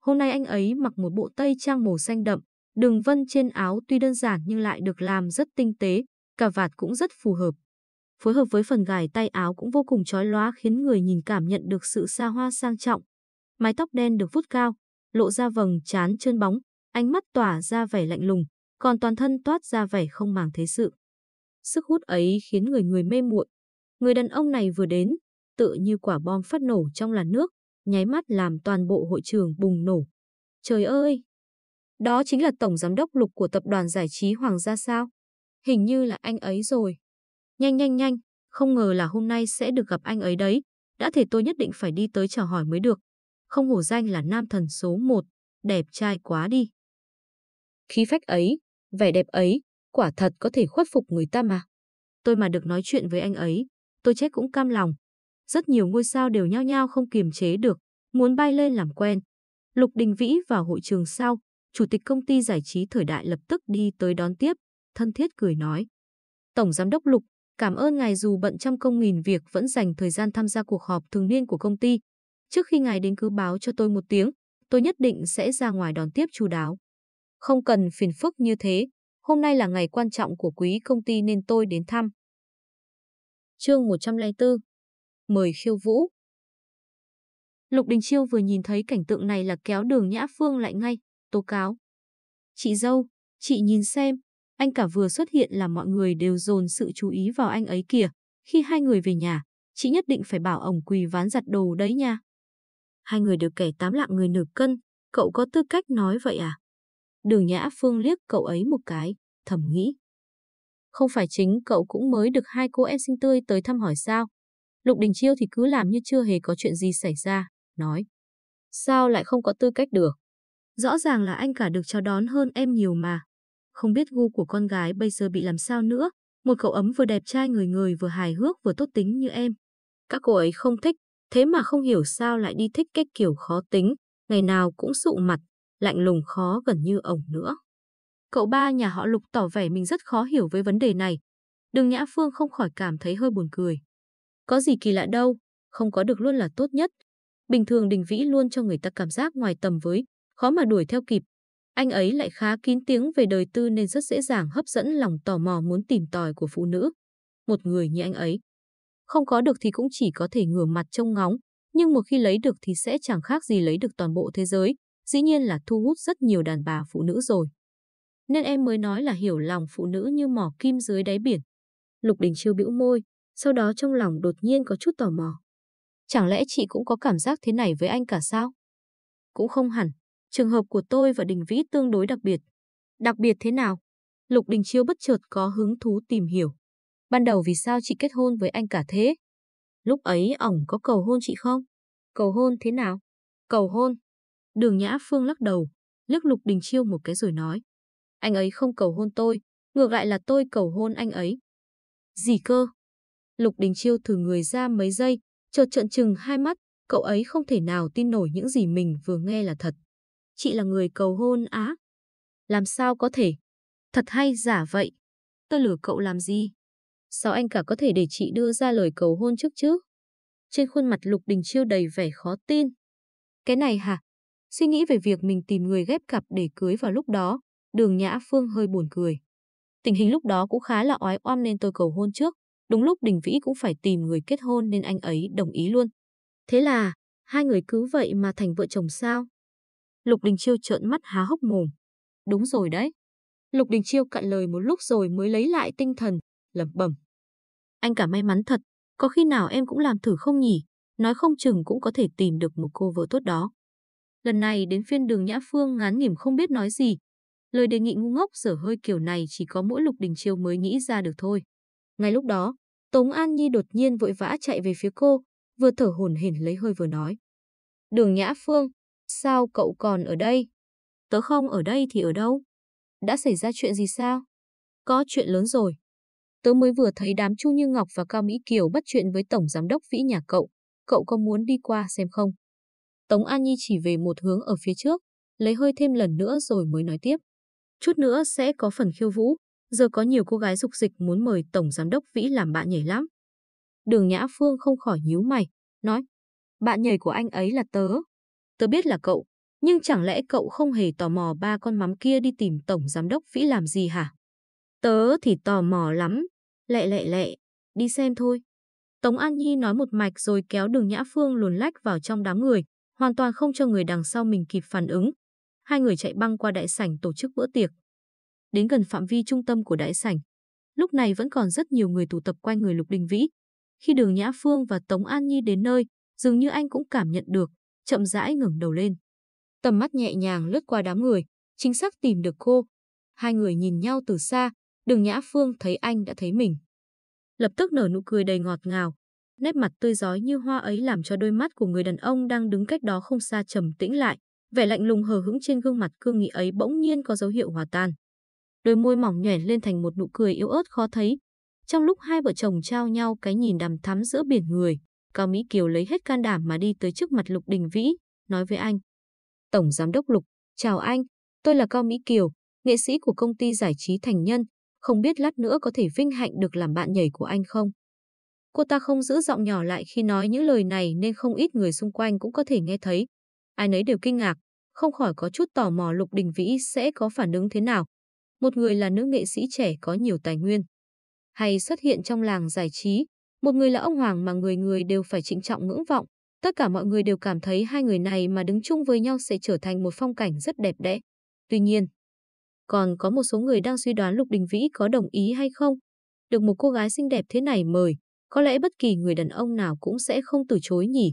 Hôm nay anh ấy mặc một bộ tây trang màu xanh đậm, đường vân trên áo tuy đơn giản nhưng lại được làm rất tinh tế, cà vạt cũng rất phù hợp. Phối hợp với phần gài tay áo cũng vô cùng chói lóa khiến người nhìn cảm nhận được sự xa hoa sang trọng. Mái tóc đen được vút cao, lộ ra vầng trán trơn bóng, ánh mắt tỏa ra vẻ lạnh lùng, còn toàn thân toát ra vẻ không màng thế sự. Sức hút ấy khiến người người mê muội. Người đàn ông này vừa đến, tự như quả bom phát nổ trong làn nước, nháy mắt làm toàn bộ hội trường bùng nổ. Trời ơi! Đó chính là tổng giám đốc lục của tập đoàn giải trí Hoàng gia sao? Hình như là anh ấy rồi. Nhanh nhanh nhanh, không ngờ là hôm nay sẽ được gặp anh ấy đấy. Đã thể tôi nhất định phải đi tới chào hỏi mới được. Không hổ danh là nam thần số một, đẹp trai quá đi. Khí phách ấy, vẻ đẹp ấy, quả thật có thể khuất phục người ta mà. Tôi mà được nói chuyện với anh ấy, tôi chết cũng cam lòng. Rất nhiều ngôi sao đều nhao nhao không kiềm chế được, muốn bay lên làm quen. Lục Đình Vĩ vào hội trường sau, chủ tịch công ty giải trí thời đại lập tức đi tới đón tiếp, thân thiết cười nói. Tổng giám đốc Lục, cảm ơn ngài dù bận trăm công nghìn việc vẫn dành thời gian tham gia cuộc họp thường niên của công ty. Trước khi ngài đến cứ báo cho tôi một tiếng, tôi nhất định sẽ ra ngoài đón tiếp chu đáo. Không cần phiền phức như thế, hôm nay là ngày quan trọng của quý công ty nên tôi đến thăm. Chương 104 Mời khiêu vũ Lục Đình Chiêu vừa nhìn thấy cảnh tượng này là kéo đường Nhã Phương lại ngay, tố cáo. Chị dâu, chị nhìn xem, anh cả vừa xuất hiện là mọi người đều dồn sự chú ý vào anh ấy kìa. Khi hai người về nhà, chị nhất định phải bảo ổng quỳ ván giặt đồ đấy nha. Hai người đều kẻ tám lạng người nửa cân, cậu có tư cách nói vậy à? Đường Nhã Phương liếc cậu ấy một cái, thầm nghĩ. Không phải chính cậu cũng mới được hai cô em sinh tươi tới thăm hỏi sao? Lục Đình Chiêu thì cứ làm như chưa hề có chuyện gì xảy ra, nói. Sao lại không có tư cách được? Rõ ràng là anh cả được chào đón hơn em nhiều mà. Không biết gu của con gái bây giờ bị làm sao nữa, một cậu ấm vừa đẹp trai người người vừa hài hước vừa tốt tính như em. Các cô ấy không thích, thế mà không hiểu sao lại đi thích cái kiểu khó tính, ngày nào cũng sụ mặt, lạnh lùng khó gần như ổng nữa. Cậu ba nhà họ Lục tỏ vẻ mình rất khó hiểu với vấn đề này. Đường Nhã Phương không khỏi cảm thấy hơi buồn cười. Có gì kỳ lạ đâu, không có được luôn là tốt nhất. Bình thường Đình Vĩ luôn cho người ta cảm giác ngoài tầm với, khó mà đuổi theo kịp. Anh ấy lại khá kín tiếng về đời tư nên rất dễ dàng hấp dẫn lòng tò mò muốn tìm tòi của phụ nữ. Một người như anh ấy. Không có được thì cũng chỉ có thể ngửa mặt trông ngóng, nhưng một khi lấy được thì sẽ chẳng khác gì lấy được toàn bộ thế giới, dĩ nhiên là thu hút rất nhiều đàn bà phụ nữ rồi. Nên em mới nói là hiểu lòng phụ nữ như mỏ kim dưới đáy biển. Lục Đình Chiêu bĩu môi, sau đó trong lòng đột nhiên có chút tò mò. Chẳng lẽ chị cũng có cảm giác thế này với anh cả sao? Cũng không hẳn, trường hợp của tôi và Đình Vĩ tương đối đặc biệt. Đặc biệt thế nào? Lục Đình Chiêu bất chợt có hứng thú tìm hiểu. Ban đầu vì sao chị kết hôn với anh cả thế? Lúc ấy ổng có cầu hôn chị không? Cầu hôn thế nào? Cầu hôn. Đường Nhã Phương lắc đầu, liếc Lục Đình Chiêu một cái rồi nói. Anh ấy không cầu hôn tôi, ngược lại là tôi cầu hôn anh ấy. Gì cơ? Lục Đình Chiêu thử người ra mấy giây, chợt trợn trừng hai mắt, cậu ấy không thể nào tin nổi những gì mình vừa nghe là thật. Chị là người cầu hôn á? Làm sao có thể? Thật hay giả vậy? Tôi lừa cậu làm gì? Sao anh cả có thể để chị đưa ra lời cầu hôn trước chứ? Trên khuôn mặt Lục Đình Chiêu đầy vẻ khó tin. Cái này hả? Suy nghĩ về việc mình tìm người ghép cặp để cưới vào lúc đó, đường Nhã Phương hơi buồn cười. Tình hình lúc đó cũng khá là oái oăm nên tôi cầu hôn trước. Đúng lúc Đình Vĩ cũng phải tìm người kết hôn nên anh ấy đồng ý luôn. Thế là, hai người cứ vậy mà thành vợ chồng sao? Lục Đình Chiêu trợn mắt há hốc mồm. Đúng rồi đấy. Lục Đình Chiêu cạn lời một lúc rồi mới lấy lại tinh thần, lẩm bẩm. Anh cả may mắn thật, có khi nào em cũng làm thử không nhỉ? Nói không chừng cũng có thể tìm được một cô vợ tốt đó. Lần này đến phiên đường Nhã Phương ngán nghỉm không biết nói gì. Lời đề nghị ngu ngốc dở hơi kiểu này chỉ có mỗi Lục Đình Chiêu mới nghĩ ra được thôi. Ngay lúc đó, Tống An Nhi đột nhiên vội vã chạy về phía cô, vừa thở hổn hển lấy hơi vừa nói. Đường Nhã Phương, sao cậu còn ở đây? Tớ không ở đây thì ở đâu? Đã xảy ra chuyện gì sao? Có chuyện lớn rồi. Tớ mới vừa thấy đám Chu Như Ngọc và Cao Mỹ Kiều bắt chuyện với Tổng Giám đốc Vĩ nhà cậu. Cậu có muốn đi qua xem không? Tống An Nhi chỉ về một hướng ở phía trước, lấy hơi thêm lần nữa rồi mới nói tiếp. Chút nữa sẽ có phần khiêu vũ, giờ có nhiều cô gái dục dịch muốn mời Tổng Giám đốc Vĩ làm bạn nhảy lắm. Đường Nhã Phương không khỏi nhíu mày, nói, bạn nhảy của anh ấy là tớ. Tớ biết là cậu, nhưng chẳng lẽ cậu không hề tò mò ba con mắm kia đi tìm Tổng Giám đốc Vĩ làm gì hả? Tớ thì tò mò lắm. Lẹ lẹ lẹ, đi xem thôi. Tống An Nhi nói một mạch rồi kéo đường Nhã Phương luồn lách vào trong đám người, hoàn toàn không cho người đằng sau mình kịp phản ứng. Hai người chạy băng qua đại sảnh tổ chức bữa tiệc. Đến gần phạm vi trung tâm của đại sảnh, lúc này vẫn còn rất nhiều người tụ tập quanh người Lục Đình Vĩ. Khi đường Nhã Phương và Tống An Nhi đến nơi, dường như anh cũng cảm nhận được, chậm rãi ngẩng đầu lên. Tầm mắt nhẹ nhàng lướt qua đám người, chính xác tìm được cô. Hai người nhìn nhau từ xa, đường Nhã Phương thấy anh đã thấy mình. Lập tức nở nụ cười đầy ngọt ngào. Nét mặt tươi giói như hoa ấy làm cho đôi mắt của người đàn ông đang đứng cách đó không xa trầm tĩnh lại. Vẻ lạnh lùng hờ hững trên gương mặt cương nghị ấy bỗng nhiên có dấu hiệu hòa tan. Đôi môi mỏng nhoẻn lên thành một nụ cười yếu ớt khó thấy. Trong lúc hai vợ chồng trao nhau cái nhìn đằm thắm giữa biển người, Cao Mỹ Kiều lấy hết can đảm mà đi tới trước mặt Lục Đình Vĩ, nói với anh. Tổng Giám đốc Lục, chào anh, tôi là Cao Mỹ Kiều, nghệ sĩ của công ty giải trí Thành Nhân, không biết lát nữa có thể vinh hạnh được làm bạn nhảy của anh không? Cô ta không giữ giọng nhỏ lại khi nói những lời này nên không ít người xung quanh cũng có thể nghe thấy. Ai nấy đều kinh ngạc, không khỏi có chút tò mò Lục Đình Vĩ sẽ có phản ứng thế nào. Một người là nữ nghệ sĩ trẻ có nhiều tài nguyên. Hay xuất hiện trong làng giải trí, một người là ông Hoàng mà người người đều phải trịnh trọng ngưỡng vọng. Tất cả mọi người đều cảm thấy hai người này mà đứng chung với nhau sẽ trở thành một phong cảnh rất đẹp đẽ. Tuy nhiên, còn có một số người đang suy đoán Lục Đình Vĩ có đồng ý hay không. Được một cô gái xinh đẹp thế này mời, có lẽ bất kỳ người đàn ông nào cũng sẽ không từ chối nhỉ.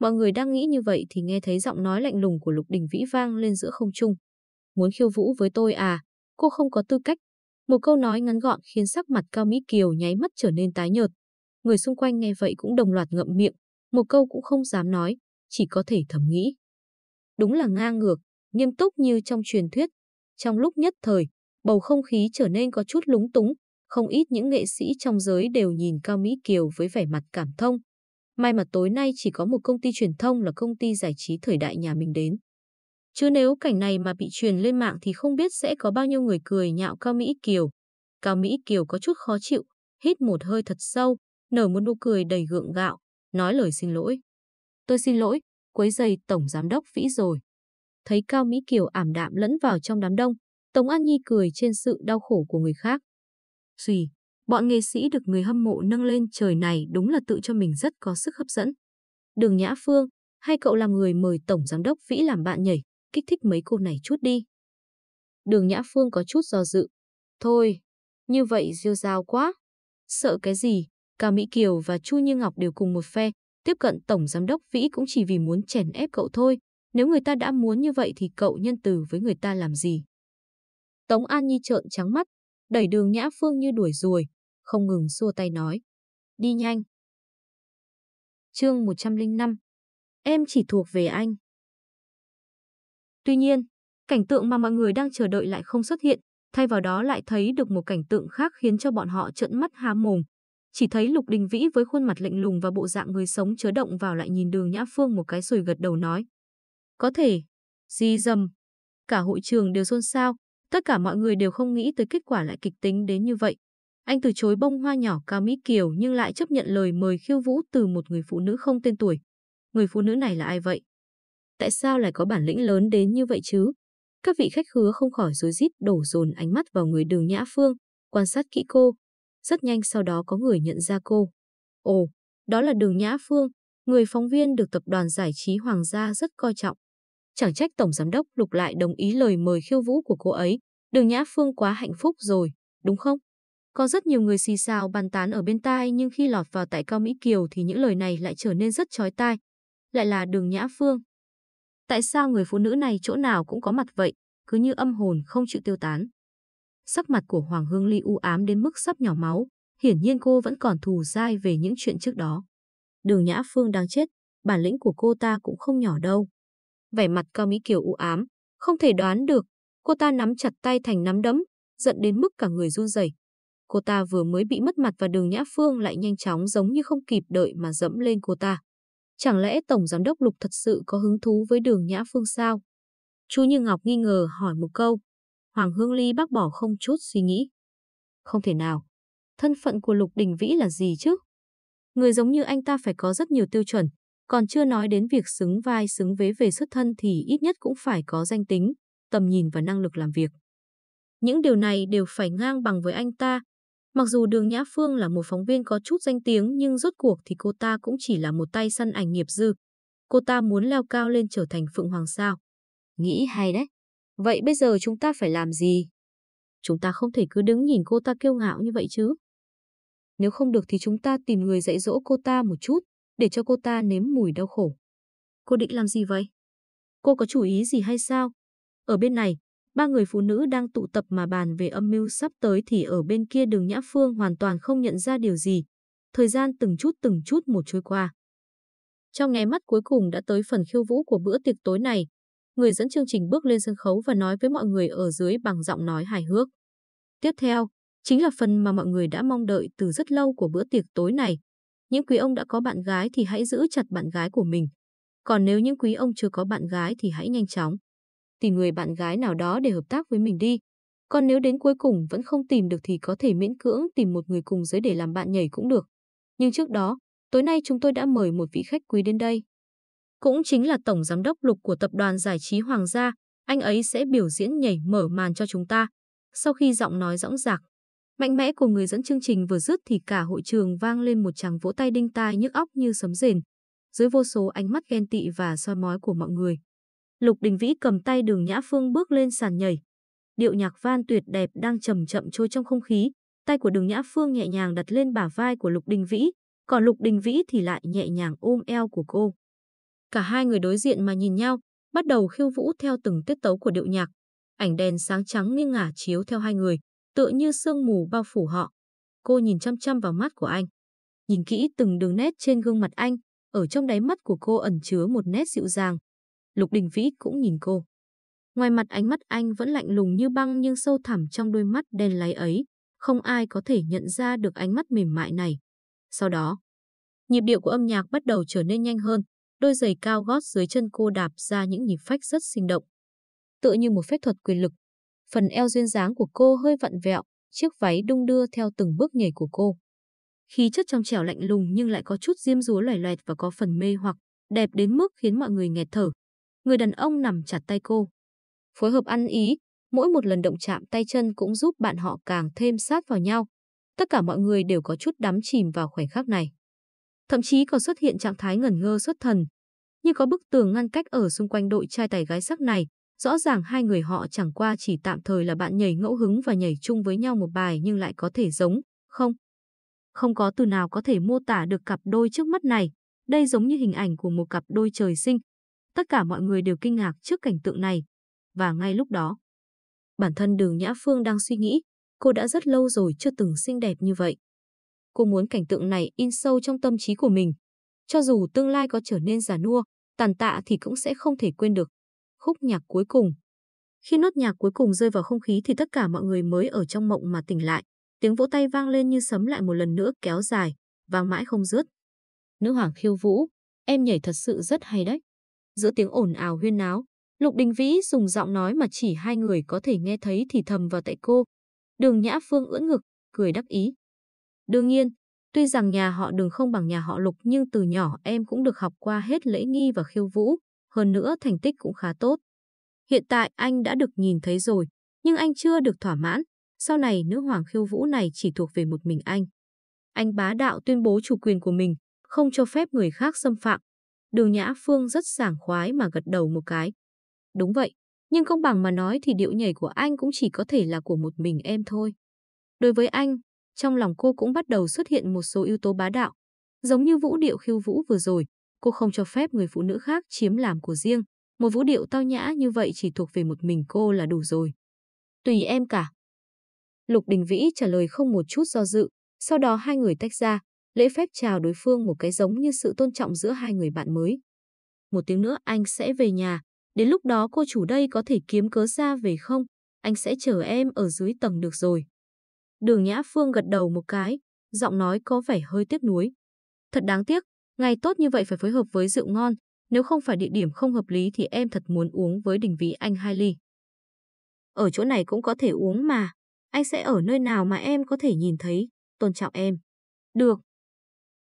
Mọi người đang nghĩ như vậy thì nghe thấy giọng nói lạnh lùng của Lục Đình Vĩ vang lên giữa không trung. Muốn khiêu vũ với tôi à? Cô không có tư cách. Một câu nói ngắn gọn khiến sắc mặt Cao Mỹ Kiều nháy mắt trở nên tái nhợt. Người xung quanh nghe vậy cũng đồng loạt ngậm miệng, một câu cũng không dám nói, chỉ có thể thầm nghĩ. Đúng là ngang ngược, nghiêm túc như trong truyền thuyết, trong lúc nhất thời, bầu không khí trở nên có chút lúng túng, không ít những nghệ sĩ trong giới đều nhìn Cao Mỹ Kiều với vẻ mặt cảm thông. May mà tối nay chỉ có một công ty truyền thông là công ty giải trí thời đại nhà mình đến. Chứ nếu cảnh này mà bị truyền lên mạng thì không biết sẽ có bao nhiêu người cười nhạo Cao Mỹ Kiều. Cao Mỹ Kiều có chút khó chịu, hít một hơi thật sâu, nở một nụ cười đầy gượng gạo, nói lời xin lỗi. Tôi xin lỗi, quấy giày Tổng Giám đốc Vĩ rồi. Thấy Cao Mỹ Kiều ảm đạm lẫn vào trong đám đông, Tống An Nhi cười trên sự đau khổ của người khác. Xùi, bọn nghệ sĩ được người hâm mộ nâng lên trời này đúng là tự cho mình rất có sức hấp dẫn. Đường Nhã Phương, hay cậu làm người mời Tổng Giám đốc Vĩ làm bạn nhảy, kích thích mấy cô này chút đi. Đường Nhã Phương có chút do dự. Thôi, như vậy rêu dao quá. Sợ cái gì, Cao Mỹ Kiều và Chu Như Ngọc đều cùng một phe, tiếp cận Tổng Giám đốc Vĩ cũng chỉ vì muốn chèn ép cậu thôi, nếu người ta đã muốn như vậy thì cậu nhân từ với người ta làm gì? Tống An Nhi trợn trắng mắt, đẩy đường Nhã Phương như đuổi ruồi, không ngừng xua tay nói. Đi nhanh. Chương 105 Em chỉ thuộc về anh. Tuy nhiên, cảnh tượng mà mọi người đang chờ đợi lại không xuất hiện, thay vào đó lại thấy được một cảnh tượng khác khiến cho bọn họ trợn mắt há mồm chỉ thấy Lục Đình Vĩ với khuôn mặt lạnh lùng và bộ dạng người sống chớ động vào lại nhìn đường Nhã Phương một cái rồi gật đầu nói. Có thể, di dầm. Cả hội trường đều xôn xao, tất cả mọi người đều không nghĩ tới kết quả lại kịch tính đến như vậy. Anh từ chối bông hoa nhỏ cao Mỹ Kiều nhưng lại chấp nhận lời mời khiêu vũ từ một người phụ nữ không tên tuổi. Người phụ nữ này là ai vậy? Tại sao lại có bản lĩnh lớn đến như vậy chứ? Các vị khách khứa không khỏi rối rít đổ dồn ánh mắt vào người đường Nhã Phương, quan sát kỹ cô. Rất nhanh sau đó có người nhận ra cô. Ồ, đó là đường Nhã Phương, người phóng viên được tập đoàn giải trí Hoàng gia rất coi trọng. Chẳng trách Tổng Giám đốc Lục lại đồng ý lời mời khiêu vũ của cô ấy. Đường Nhã Phương quá hạnh phúc rồi, đúng không? Có rất nhiều người xì xào bàn tán ở bên tai nhưng khi lọt vào tại Cao Mỹ Kiều thì những lời này lại trở nên rất chói tai. Lại là đường Nhã Phương. Tại sao người phụ nữ này chỗ nào cũng có mặt vậy, cứ như âm hồn không chịu tiêu tán? Sắc mặt của Hoàng Hương Ly u ám đến mức sắp nhỏ máu, hiển nhiên cô vẫn còn thù dai về những chuyện trước đó. Đường Nhã Phương đang chết, bản lĩnh của cô ta cũng không nhỏ đâu. Vẻ mặt Cao Mỹ Kiều u ám, không thể đoán được, cô ta nắm chặt tay thành nắm đấm, giận đến mức cả người run rẩy. Cô ta vừa mới bị mất mặt và đường Nhã Phương lại nhanh chóng giống như không kịp đợi mà dẫm lên cô ta. Chẳng lẽ Tổng Giám đốc Lục thật sự có hứng thú với đường Nhã Phương sao? Chu Như Ngọc nghi ngờ hỏi một câu. Hoàng Hương Ly bác bỏ không chút suy nghĩ. Không thể nào. Thân phận của Lục Đình Vĩ là gì chứ? Người giống như anh ta phải có rất nhiều tiêu chuẩn, còn chưa nói đến việc xứng vai xứng vế về xuất thân thì ít nhất cũng phải có danh tính, tầm nhìn và năng lực làm việc. Những điều này đều phải ngang bằng với anh ta, Mặc dù Đường Nhã Phương là một phóng viên có chút danh tiếng nhưng rốt cuộc thì cô ta cũng chỉ là một tay săn ảnh nghiệp dư. Cô ta muốn leo cao lên trở thành Phượng Hoàng sao. Nghĩ hay đấy. Vậy bây giờ chúng ta phải làm gì? Chúng ta không thể cứ đứng nhìn cô ta kiêu ngạo như vậy chứ. Nếu không được thì chúng ta tìm người dạy dỗ cô ta một chút, để cho cô ta nếm mùi đau khổ. Cô định làm gì vậy? Cô có chủ ý gì hay sao? Ở bên này, ba người phụ nữ đang tụ tập mà bàn về âm mưu sắp tới thì ở bên kia đường Nhã Phương hoàn toàn không nhận ra điều gì. Thời gian từng chút từng chút một trôi qua. Trong ngày mắt cuối cùng đã tới phần khiêu vũ của bữa tiệc tối này, người dẫn chương trình bước lên sân khấu và nói với mọi người ở dưới bằng giọng nói hài hước. Tiếp theo, chính là phần mà mọi người đã mong đợi từ rất lâu của bữa tiệc tối này. Những quý ông đã có bạn gái thì hãy giữ chặt bạn gái của mình. Còn nếu những quý ông chưa có bạn gái thì hãy nhanh chóng tìm người bạn gái nào đó để hợp tác với mình đi. Còn nếu đến cuối cùng vẫn không tìm được thì có thể miễn cưỡng tìm một người cùng giới để làm bạn nhảy cũng được. Nhưng trước đó, tối nay chúng tôi đã mời một vị khách quý đến đây. Cũng chính là Tổng Giám đốc Lục của Tập đoàn Giải trí Hoàng gia, anh ấy sẽ biểu diễn nhảy mở màn cho chúng ta. Sau khi giọng nói rõng rạc, mạnh mẽ của người dẫn chương trình vừa dứt thì cả hội trường vang lên một tràng vỗ tay đinh tai nhức óc như sấm rền. Dưới vô số ánh mắt ghen tị và soi mói của mọi người. Lục Đình Vĩ cầm tay đường Nhã Phương bước lên sàn nhảy. Điệu nhạc van tuyệt đẹp đang chậm chậm trôi trong không khí, tay của đường Nhã Phương nhẹ nhàng đặt lên bả vai của Lục Đình Vĩ, còn Lục Đình Vĩ thì lại nhẹ nhàng ôm eo của cô. Cả hai người đối diện mà nhìn nhau, bắt đầu khiêu vũ theo từng tiết tấu của điệu nhạc. Ảnh đèn sáng trắng nghiêng ngả chiếu theo hai người, tựa như sương mù bao phủ họ. Cô nhìn chăm chăm vào mắt của anh. Nhìn kỹ từng đường nét trên gương mặt anh, ở trong đáy mắt của cô ẩn chứa một nét dịu dàng, Lục Đình Vĩ cũng nhìn cô. Ngoài mặt ánh mắt anh vẫn lạnh lùng như băng nhưng sâu thẳm trong đôi mắt đen láy ấy, không ai có thể nhận ra được ánh mắt mềm mại này. Sau đó, nhịp điệu của âm nhạc bắt đầu trở nên nhanh hơn, đôi giày cao gót dưới chân cô đạp ra những nhịp phách rất sinh động. Tựa như một phép thuật quyền lực, phần eo duyên dáng của cô hơi vặn vẹo, chiếc váy đung đưa theo từng bước nhảy của cô. Khí chất trong trẻo lạnh lùng nhưng lại có chút diêm dúa loài loẹt và có phần mê hoặc, đẹp đến mức khiến mọi người nghẹt thở. Người đàn ông nằm chặt tay cô. Phối hợp ăn ý, mỗi một lần động chạm tay chân cũng giúp bạn họ càng thêm sát vào nhau. Tất cả mọi người đều có chút đắm chìm vào khoảnh khắc này. Thậm chí còn xuất hiện trạng thái ngẩn ngơ xuất thần. Nhưng có bức tường ngăn cách ở xung quanh đội trai tài gái sắc này, rõ ràng hai người họ chẳng qua chỉ tạm thời là bạn nhảy ngẫu hứng và nhảy chung với nhau một bài nhưng lại có thể giống, không? Không có từ nào có thể mô tả được cặp đôi trước mắt này. Đây giống như hình ảnh của một cặp đôi trời sinh, Tất cả mọi người đều kinh ngạc trước cảnh tượng này. Và ngay lúc đó, bản thân đường Nhã Phương đang suy nghĩ, cô đã rất lâu rồi chưa từng xinh đẹp như vậy. Cô muốn cảnh tượng này in sâu trong tâm trí của mình. Cho dù tương lai có trở nên già nua, tàn tạ thì cũng sẽ không thể quên được. Khúc nhạc cuối cùng. Khi nốt nhạc cuối cùng rơi vào không khí thì tất cả mọi người mới ở trong mộng mà tỉnh lại. Tiếng vỗ tay vang lên như sấm lại một lần nữa kéo dài, vang mãi không dứt. Nữ hoàng khiêu vũ, em nhảy thật sự rất hay đấy. Giữa tiếng ồn ào huyên náo, Lục Đình Vĩ dùng giọng nói mà chỉ hai người có thể nghe thấy thì thầm vào tại cô. Đường Nhã Phương ưỡn ngực, cười đắc ý. Đương nhiên, tuy rằng nhà họ đường không bằng nhà họ Lục nhưng từ nhỏ em cũng được học qua hết lễ nghi và khiêu vũ, hơn nữa thành tích cũng khá tốt. Hiện tại anh đã được nhìn thấy rồi, nhưng anh chưa được thỏa mãn. Sau này nữ hoàng khiêu vũ này chỉ thuộc về một mình anh. Anh bá đạo tuyên bố chủ quyền của mình, không cho phép người khác xâm phạm. Đường Nhã Phương rất sảng khoái mà gật đầu một cái. Đúng vậy, nhưng công bằng mà nói thì điệu nhảy của anh cũng chỉ có thể là của một mình em thôi. Đối với anh, trong lòng cô cũng bắt đầu xuất hiện một số yếu tố bá đạo. Giống như vũ điệu khiêu vũ vừa rồi, cô không cho phép người phụ nữ khác chiếm làm của riêng. Một vũ điệu tao nhã như vậy chỉ thuộc về một mình cô là đủ rồi. Tùy em cả. Lục Đình Vĩ trả lời không một chút do dự, sau đó hai người tách ra, lễ phép chào đối phương một cái giống như sự tôn trọng giữa hai người bạn mới. Một tiếng nữa anh sẽ về nhà, đến lúc đó cô chủ đây có thể kiếm cớ ra về không? Anh sẽ chờ em ở dưới tầng được rồi. Đường Nhã Phương gật đầu một cái, giọng nói có vẻ hơi tiếc nuối. Thật đáng tiếc, ngày tốt như vậy phải phối hợp với rượu ngon, nếu không phải địa điểm không hợp lý thì em thật muốn uống với đình vĩ anh hai ly. Ở chỗ này cũng có thể uống mà, anh sẽ ở nơi nào mà em có thể nhìn thấy, tôn trọng em. Được.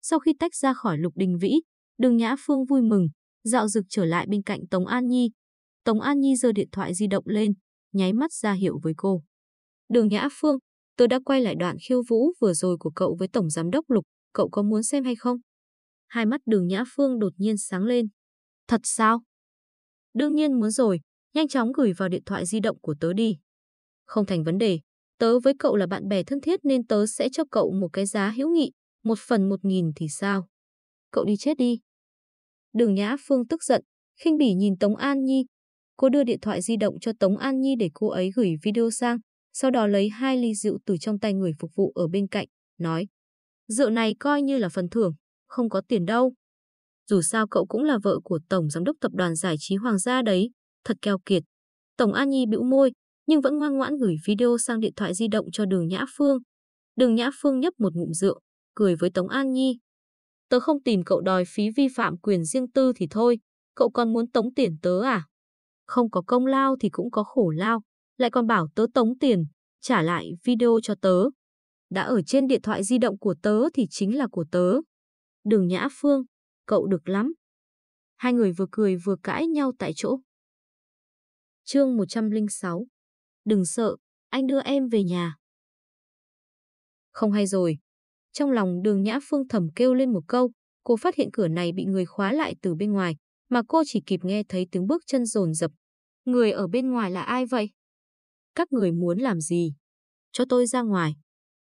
Sau khi tách ra khỏi Lục Đình Vĩ, Đường Nhã Phương vui mừng, dạo dực trở lại bên cạnh Tống An Nhi. Tống An Nhi giơ điện thoại di động lên, nháy mắt ra hiệu với cô. Đường Nhã Phương, tôi đã quay lại đoạn khiêu vũ vừa rồi của cậu với Tổng Giám đốc Lục, cậu có muốn xem hay không? Hai mắt đường Nhã Phương đột nhiên sáng lên. Thật sao? Đương nhiên muốn rồi, nhanh chóng gửi vào điện thoại di động của tớ đi. Không thành vấn đề, tớ với cậu là bạn bè thân thiết nên tớ sẽ cho cậu một cái giá hữu nghị, một phần một nghìn thì sao? Cậu đi chết đi. Đường Nhã Phương tức giận, khinh bỉ nhìn Tống An Nhi. Cô đưa điện thoại di động cho Tống An Nhi để cô ấy gửi video sang, sau đó lấy hai ly rượu từ trong tay người phục vụ ở bên cạnh, nói. Rượu này coi như là phần thưởng, không có tiền đâu. Dù sao cậu cũng là vợ của Tổng Giám đốc Tập đoàn Giải trí Hoàng gia đấy, thật keo kiệt. Tổng An Nhi bĩu môi, nhưng vẫn ngoan ngoãn gửi video sang điện thoại di động cho Đường Nhã Phương. Đường Nhã Phương nhấp một ngụm rượu, cười với Tống An Nhi. Tớ không tìm cậu đòi phí vi phạm quyền riêng tư thì thôi, cậu còn muốn tống tiền tớ à? Không có công lao thì cũng có khổ lao, lại còn bảo tớ tống tiền, trả lại video cho tớ. Đã ở trên điện thoại di động của tớ thì chính là của tớ. Đường Nhã Phương, cậu được lắm. Hai người vừa cười vừa cãi nhau tại chỗ. Chương 106 Đừng sợ, anh đưa em về nhà. Không hay rồi. Trong lòng đường Nhã Phương thầm kêu lên một câu, cô phát hiện cửa này bị người khóa lại từ bên ngoài, mà cô chỉ kịp nghe thấy tiếng bước chân rồn rập. Người ở bên ngoài là ai vậy? Các người muốn làm gì? Cho tôi ra ngoài.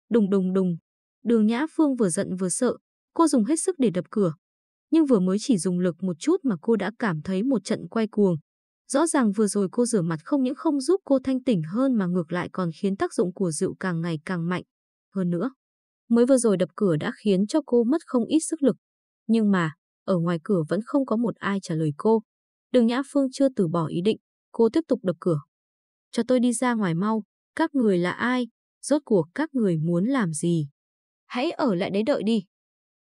Đùng đùng đùng. Đường Nhã Phương vừa giận vừa sợ, cô dùng hết sức để đập cửa. Nhưng vừa mới chỉ dùng lực một chút mà cô đã cảm thấy một trận quay cuồng. Rõ ràng vừa rồi cô rửa mặt không những không giúp cô thanh tỉnh hơn mà ngược lại còn khiến tác dụng của rượu càng ngày càng mạnh. Hơn nữa, mới vừa rồi đập cửa đã khiến cho cô mất không ít sức lực. Nhưng mà, ở ngoài cửa vẫn không có một ai trả lời cô. Đường Nhã Phương chưa từ bỏ ý định, cô tiếp tục đập cửa. Cho tôi đi ra ngoài mau, các người là ai? Rốt cuộc các người muốn làm gì? Hãy ở lại đấy đợi đi.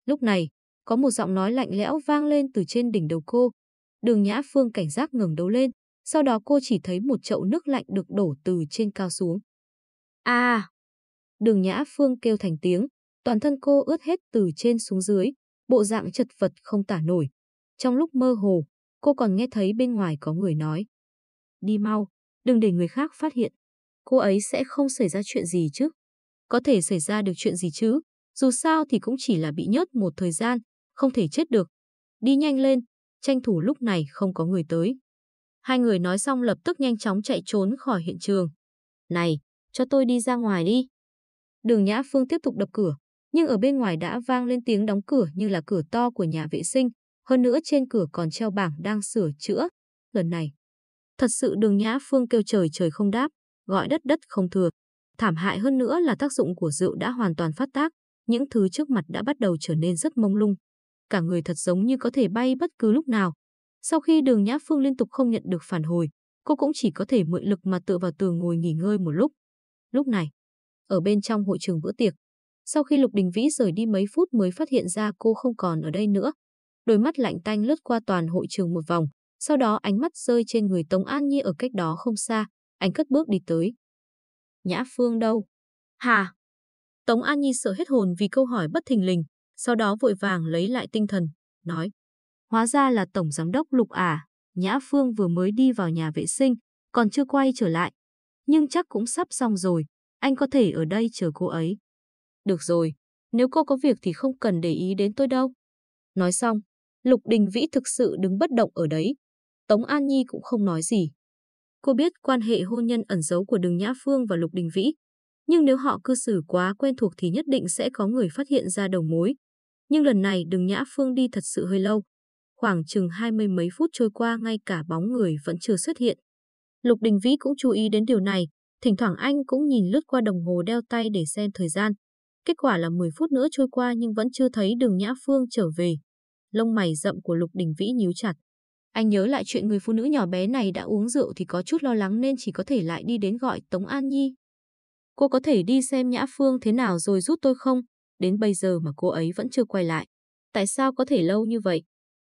Lúc này, có một giọng nói lạnh lẽo vang lên từ trên đỉnh đầu cô. Đường Nhã Phương cảnh giác ngẩng đầu lên, sau đó cô chỉ thấy một chậu nước lạnh được đổ từ trên cao xuống. À! Đường Nhã Phương kêu thành tiếng, toàn thân cô ướt hết từ trên xuống dưới, bộ dạng chật vật không tả nổi. Trong lúc mơ hồ, cô còn nghe thấy bên ngoài có người nói. Đi mau, đừng để người khác phát hiện. Cô ấy sẽ không xảy ra chuyện gì chứ. Có thể xảy ra được chuyện gì chứ, dù sao thì cũng chỉ là bị nhớt một thời gian, không thể chết được. Đi nhanh lên, tranh thủ lúc này không có người tới. Hai người nói xong lập tức nhanh chóng chạy trốn khỏi hiện trường. Này, cho tôi đi ra ngoài đi. Đường Nhã Phương tiếp tục đập cửa, nhưng ở bên ngoài đã vang lên tiếng đóng cửa như là cửa to của nhà vệ sinh. Hơn nữa trên cửa còn treo bảng đang sửa chữa. Lần này, thật sự đường Nhã Phương kêu trời trời không đáp, gọi đất đất không thừa. Thảm hại hơn nữa là tác dụng của rượu đã hoàn toàn phát tác, những thứ trước mặt đã bắt đầu trở nên rất mông lung. Cả người thật giống như có thể bay bất cứ lúc nào. Sau khi đường Nhã Phương liên tục không nhận được phản hồi, cô cũng chỉ có thể mượn lực mà tựa vào tường ngồi nghỉ ngơi một lúc. Lúc này, ở bên trong hội trường bữa tiệc. Sau khi Lục Đình Vĩ rời đi mấy phút mới phát hiện ra cô không còn ở đây nữa. Đôi mắt lạnh tanh lướt qua toàn hội trường một vòng, sau đó ánh mắt rơi trên người Tống An Nhi ở cách đó không xa, anh cất bước đi tới. Nhã Phương đâu? Hà? Tống An Nhi sợ hết hồn vì câu hỏi bất thình lình, sau đó vội vàng lấy lại tinh thần, nói. Hóa ra là Tổng Giám đốc Lục à, Nhã Phương vừa mới đi vào nhà vệ sinh, còn chưa quay trở lại. Nhưng chắc cũng sắp xong rồi, anh có thể ở đây chờ cô ấy. Được rồi, nếu cô có việc thì không cần để ý đến tôi đâu. Nói xong, Lục Đình Vĩ thực sự đứng bất động ở đấy. Tống An Nhi cũng không nói gì. Cô biết quan hệ hôn nhân ẩn giấu của Đường Nhã Phương và Lục Đình Vĩ. Nhưng nếu họ cư xử quá quen thuộc thì nhất định sẽ có người phát hiện ra đầu mối. Nhưng lần này Đường Nhã Phương đi thật sự hơi lâu. Khoảng chừng hai mươi mấy phút trôi qua ngay cả bóng người vẫn chưa xuất hiện. Lục Đình Vĩ cũng chú ý đến điều này, thỉnh thoảng anh cũng nhìn lướt qua đồng hồ đeo tay để xem thời gian. Kết quả là 10 phút nữa trôi qua nhưng vẫn chưa thấy đường Nhã Phương trở về. Lông mày rậm của Lục Đình Vĩ nhíu chặt. Anh nhớ lại chuyện người phụ nữ nhỏ bé này đã uống rượu thì có chút lo lắng nên chỉ có thể lại đi đến gọi Tống An Nhi. Cô có thể đi xem Nhã Phương thế nào rồi giúp tôi không? Đến bây giờ mà cô ấy vẫn chưa quay lại. Tại sao có thể lâu như vậy?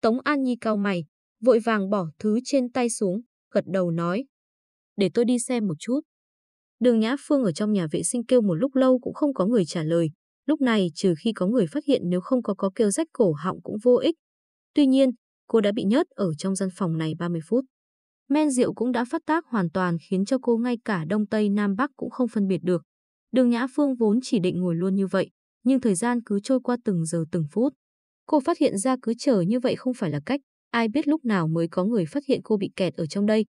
Tống An Nhi cao mày, vội vàng bỏ thứ trên tay xuống, gật đầu nói. Để tôi đi xem một chút. Đường Nhã Phương ở trong nhà vệ sinh kêu một lúc lâu cũng không có người trả lời. Lúc này trừ khi có người phát hiện nếu không có có kêu rách cổ họng cũng vô ích. Tuy nhiên, cô đã bị nhốt ở trong gian phòng này 30 phút. Men rượu cũng đã phát tác hoàn toàn khiến cho cô ngay cả Đông Tây Nam Bắc cũng không phân biệt được. Đường Nhã Phương vốn chỉ định ngồi luôn như vậy, nhưng thời gian cứ trôi qua từng giờ từng phút. Cô phát hiện ra cứ chờ như vậy không phải là cách, ai biết lúc nào mới có người phát hiện cô bị kẹt ở trong đây.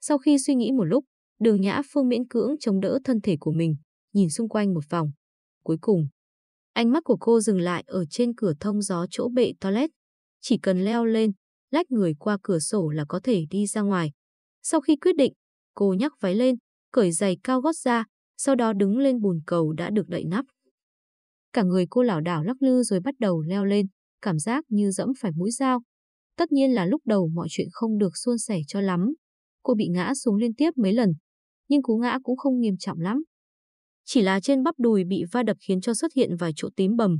Sau khi suy nghĩ một lúc, đường Nhã Phương miễn cưỡng chống đỡ thân thể của mình, nhìn xung quanh một vòng. Cuối cùng, ánh mắt của cô dừng lại ở trên cửa thông gió chỗ bệ toilet. Chỉ cần leo lên, lách người qua cửa sổ là có thể đi ra ngoài. Sau khi quyết định, cô nhắc váy lên, cởi giày cao gót ra, sau đó đứng lên bùn cầu đã được đậy nắp. Cả người cô lảo đảo lắc lư rồi bắt đầu leo lên, cảm giác như dẫm phải mũi dao. Tất nhiên là lúc đầu mọi chuyện không được suôn sẻ cho lắm. Cô bị ngã xuống liên tiếp mấy lần, nhưng cú ngã cũng không nghiêm trọng lắm. Chỉ là trên bắp đùi bị va đập khiến cho xuất hiện vài chỗ tím bầm.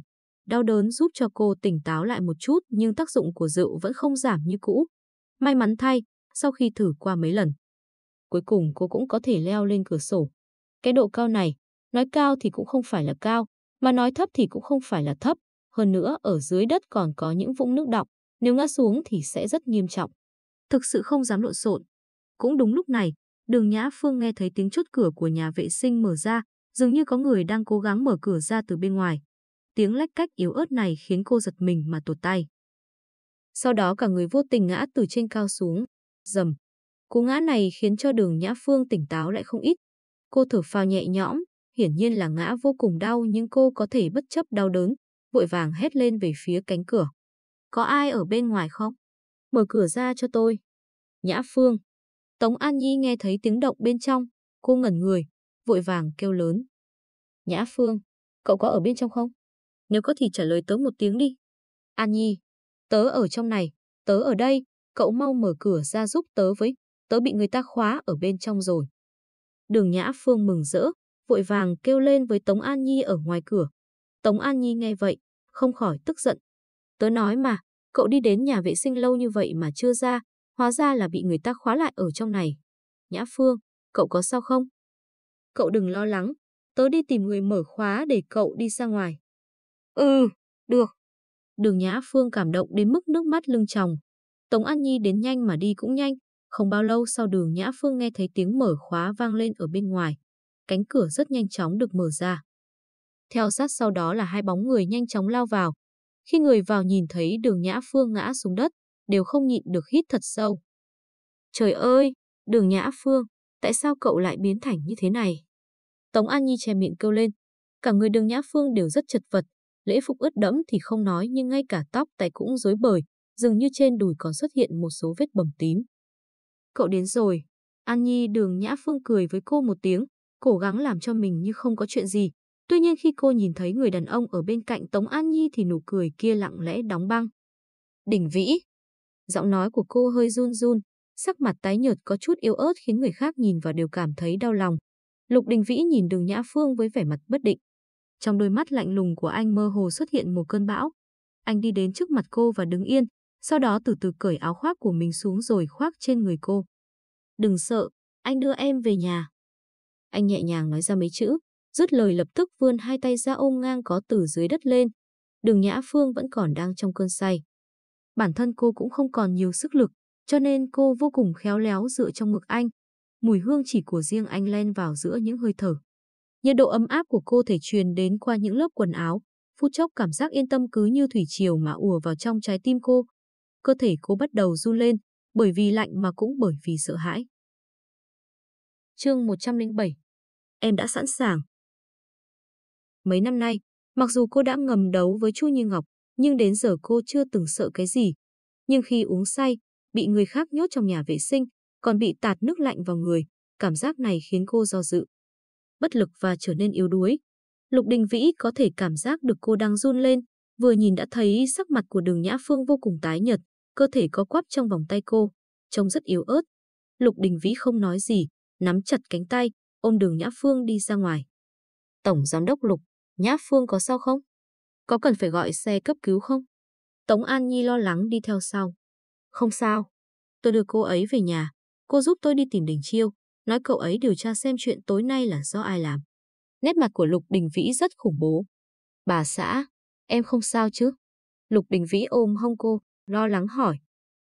Đau đớn giúp cho cô tỉnh táo lại một chút nhưng tác dụng của rượu vẫn không giảm như cũ. May mắn thay, sau khi thử qua mấy lần. Cuối cùng cô cũng có thể leo lên cửa sổ. Cái độ cao này, nói cao thì cũng không phải là cao, mà nói thấp thì cũng không phải là thấp. Hơn nữa ở dưới đất còn có những vũng nước đọng, nếu ngã xuống thì sẽ rất nghiêm trọng. Thực sự không dám lộn xộn. Cũng đúng lúc này, đường Nhã Phương nghe thấy tiếng chốt cửa của nhà vệ sinh mở ra, dường như có người đang cố gắng mở cửa ra từ bên ngoài. Tiếng lách cách yếu ớt này khiến cô giật mình mà tụt tay. Sau đó cả người vô tình ngã từ trên cao xuống, dầm. Cú ngã này khiến cho đường Nhã Phương tỉnh táo lại không ít. Cô thở phào nhẹ nhõm, hiển nhiên là ngã vô cùng đau nhưng cô có thể bất chấp đau đớn, vội vàng hét lên về phía cánh cửa. Có ai ở bên ngoài không? Mở cửa ra cho tôi. Nhã Phương. Tống An Nhi nghe thấy tiếng động bên trong, cô ngẩn người, vội vàng kêu lớn. Nhã Phương, cậu có ở bên trong không? Nếu có thì trả lời tớ một tiếng đi. An Nhi, tớ ở trong này, tớ ở đây, cậu mau mở cửa ra giúp tớ với, tớ bị người ta khóa ở bên trong rồi. Đường Nhã Phương mừng rỡ, vội vàng kêu lên với Tống An Nhi ở ngoài cửa. Tống An Nhi nghe vậy, không khỏi tức giận. Tớ nói mà, cậu đi đến nhà vệ sinh lâu như vậy mà chưa ra, hóa ra là bị người ta khóa lại ở trong này. Nhã Phương, cậu có sao không? Cậu đừng lo lắng, tớ đi tìm người mở khóa để cậu đi ra ngoài. Ừ, được. Đường Nhã Phương cảm động đến mức nước mắt lưng tròng. Tống An Nhi đến nhanh mà đi cũng nhanh. Không bao lâu sau đường Nhã Phương nghe thấy tiếng mở khóa vang lên ở bên ngoài. Cánh cửa rất nhanh chóng được mở ra. Theo sát sau đó là hai bóng người nhanh chóng lao vào. Khi người vào nhìn thấy đường Nhã Phương ngã xuống đất, đều không nhịn được hít thật sâu. Trời ơi, đường Nhã Phương, tại sao cậu lại biến thành như thế này? Tống An Nhi che miệng kêu lên. Cả người đường Nhã Phương đều rất chật vật, lễ phục ướt đẫm thì không nói nhưng ngay cả tóc tay cũng rối bời, dường như trên đùi còn xuất hiện một số vết bầm tím. Cậu đến rồi. An Nhi đường Nhã Phương cười với cô một tiếng, cố gắng làm cho mình như không có chuyện gì. Tuy nhiên khi cô nhìn thấy người đàn ông ở bên cạnh Tống An Nhi thì nụ cười kia lặng lẽ đóng băng. Đỉnh vĩ. Giọng nói của cô hơi run run, sắc mặt tái nhợt có chút yếu ớt khiến người khác nhìn vào đều cảm thấy đau lòng. Lục Đình Vĩ nhìn đường Nhã Phương với vẻ mặt bất định. Trong đôi mắt lạnh lùng của anh mơ hồ xuất hiện một cơn bão. Anh đi đến trước mặt cô và đứng yên, sau đó từ từ cởi áo khoác của mình xuống rồi khoác trên người cô. Đừng sợ, anh đưa em về nhà. Anh nhẹ nhàng nói ra mấy chữ, dứt lời lập tức vươn hai tay ra ôm ngang có từ dưới đất lên. Đường Nhã Phương vẫn còn đang trong cơn say. Bản thân cô cũng không còn nhiều sức lực, cho nên cô vô cùng khéo léo dựa trong ngực anh. Mùi hương chỉ của riêng anh len vào giữa những hơi thở. Nhiệt độ ấm áp của cô thể truyền đến qua những lớp quần áo, phút chốc cảm giác yên tâm cứ như thủy triều mà ùa vào trong trái tim cô. Cơ thể cô bắt đầu run lên, bởi vì lạnh mà cũng bởi vì sợ hãi. Chương 107 Em đã sẵn sàng. Mấy năm nay, mặc dù cô đã ngầm đấu với Chu Như Ngọc, nhưng đến giờ cô chưa từng sợ cái gì. Nhưng khi uống say, bị người khác nhốt trong nhà vệ sinh, còn bị tạt nước lạnh vào người, cảm giác này khiến cô do dự. Bất lực và trở nên yếu đuối. Lục Đình Vĩ có thể cảm giác được cô đang run lên, vừa nhìn đã thấy sắc mặt của đường Nhã Phương vô cùng tái nhợt, cơ thể có quắp trong vòng tay cô, trông rất yếu ớt. Lục Đình Vĩ không nói gì, nắm chặt cánh tay, ôm đường Nhã Phương đi ra ngoài. Tổng Giám đốc Lục, Nhã Phương có sao không? Có cần phải gọi xe cấp cứu không? Tống An Nhi lo lắng đi theo sau. Không sao, tôi đưa cô ấy về nhà. Cô giúp tôi đi tìm Đình Chiêu, nói cậu ấy điều tra xem chuyện tối nay là do ai làm. Nét mặt của Lục Đình Vĩ rất khủng bố. Bà xã, em không sao chứ? Lục Đình Vĩ ôm hông cô, lo lắng hỏi.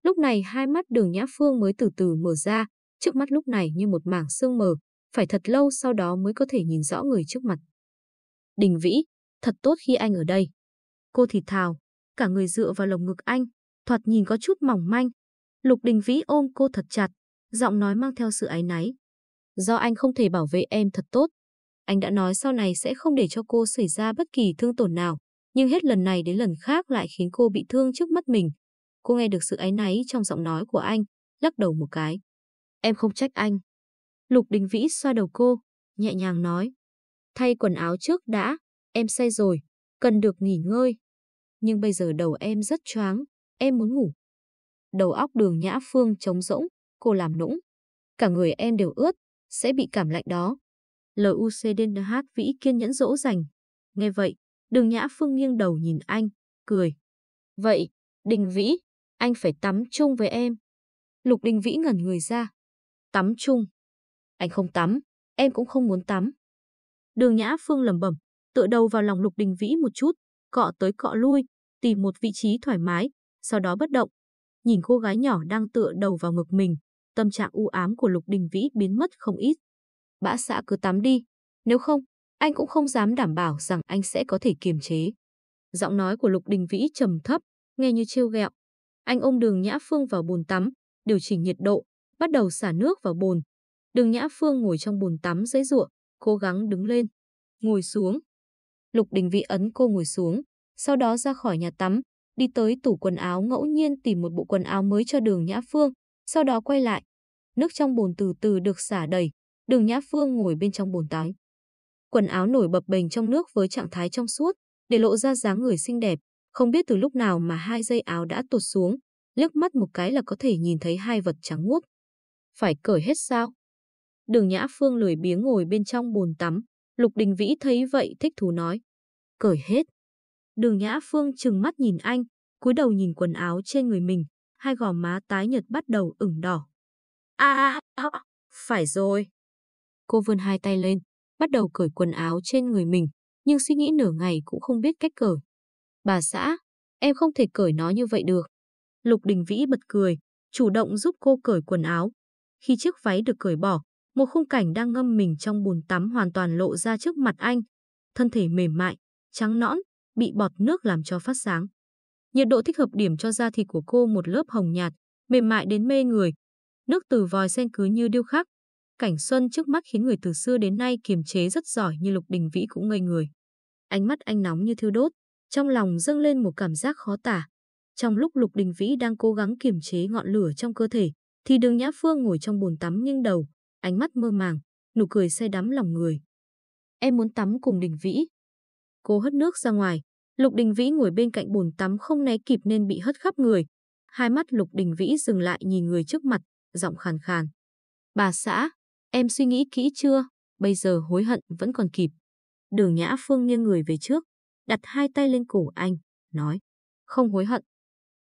Lúc này hai mắt đường Nhã Phương mới từ từ mở ra, trước mắt lúc này như một mảng sương mờ, phải thật lâu sau đó mới có thể nhìn rõ người trước mặt. Đình Vĩ, thật tốt khi anh ở đây. Cô thì thào, cả người dựa vào lồng ngực anh, thoạt nhìn có chút mỏng manh. Lục Đình Vĩ ôm cô thật chặt, giọng nói mang theo sự áy náy. Do anh không thể bảo vệ em thật tốt. Anh đã nói sau này sẽ không để cho cô xảy ra bất kỳ thương tổn nào, nhưng hết lần này đến lần khác lại khiến cô bị thương trước mắt mình. Cô nghe được sự áy náy trong giọng nói của anh, lắc đầu một cái. Em không trách anh. Lục Đình Vĩ xoa đầu cô, nhẹ nhàng nói. Thay quần áo trước đã, em say rồi, cần được nghỉ ngơi. Nhưng bây giờ đầu em rất choáng, em muốn ngủ. Đầu óc đường nhã phương trống rỗng, cô làm nũng. Cả người em đều ướt, sẽ bị cảm lạnh đó. LUCDNH Vĩ kiên nhẫn dỗ dành. Nghe vậy, đường nhã phương nghiêng đầu nhìn anh, cười. Vậy, Đình Vĩ, anh phải tắm chung với em. Lục Đình Vĩ ngẩn người ra. Tắm chung. Anh không tắm, em cũng không muốn tắm. Đường Nhã Phương lẩm bẩm, tựa đầu vào lòng Lục Đình Vĩ một chút, cọ tới cọ lui, tìm một vị trí thoải mái, sau đó bất động. Nhìn cô gái nhỏ đang tựa đầu vào ngực mình, tâm trạng u ám của Lục Đình Vĩ biến mất không ít. Bã xã cứ tắm đi, nếu không, anh cũng không dám đảm bảo rằng anh sẽ có thể kiềm chế. Giọng nói của Lục Đình Vĩ trầm thấp, nghe như trêu ghẹo. Anh ôm Đường Nhã Phương vào bồn tắm, điều chỉnh nhiệt độ, bắt đầu xả nước vào bồn. Đường Nhã Phương ngồi trong bồn tắm dãy ruộng, cố gắng đứng lên, ngồi xuống. Lục Đình Vĩ ấn cô ngồi xuống, sau đó ra khỏi nhà tắm, đi tới tủ quần áo ngẫu nhiên tìm một bộ quần áo mới cho Đường Nhã Phương, sau đó quay lại. Nước trong bồn từ từ được xả đầy, Đường Nhã Phương ngồi bên trong bồn tắm. Quần áo nổi bập bềnh trong nước với trạng thái trong suốt, để lộ ra dáng người xinh đẹp, không biết từ lúc nào mà hai dây áo đã tụt xuống, liếc mắt một cái là có thể nhìn thấy hai vật trắng muốt. Phải cởi hết sao? Đường Nhã Phương lười biếng ngồi bên trong bồn tắm. Lục Đình Vĩ thấy vậy thích thú nói. Cởi hết. Đường Nhã Phương trừng mắt nhìn anh, cúi đầu nhìn quần áo trên người mình, hai gò má tái nhợt bắt đầu ửng đỏ. À, à, phải rồi. Cô vươn hai tay lên, bắt đầu cởi quần áo trên người mình, nhưng suy nghĩ nửa ngày cũng không biết cách cởi. Bà xã, em không thể cởi nó như vậy được. Lục Đình Vĩ bật cười, chủ động giúp cô cởi quần áo. Khi chiếc váy được cởi bỏ, một khung cảnh đang ngâm mình trong bồn tắm hoàn toàn lộ ra trước mặt anh. Thân thể mềm mại, trắng nõn, bị bọt nước làm cho phát sáng. Nhiệt độ thích hợp điểm cho da thịt của cô một lớp hồng nhạt, mềm mại đến mê người. Nước từ vòi sen cứ như điêu khắc. Cảnh xuân trước mắt khiến người từ xưa đến nay kiềm chế rất giỏi như Lục Đình Vĩ cũng ngây người. Ánh mắt anh nóng như thiêu đốt, trong lòng dâng lên một cảm giác khó tả. Trong lúc Lục Đình Vĩ đang cố gắng kiềm chế ngọn lửa trong cơ thể, thì đường Nhã Phương ngồi trong bồn tắm nghiêng đầu, ánh mắt mơ màng, nụ cười say đắm lòng người. Em muốn tắm cùng Đình Vĩ. Cô hất nước ra ngoài, Lục Đình Vĩ ngồi bên cạnh bồn tắm không né kịp nên bị hất khắp người. Hai mắt Lục Đình Vĩ dừng lại nhìn người trước mặt, giọng khàn khàn. Bà xã, em suy nghĩ kỹ chưa? bây giờ hối hận vẫn còn kịp. Đường Nhã Phương nghiêng người về trước, đặt hai tay lên cổ anh, nói, không hối hận.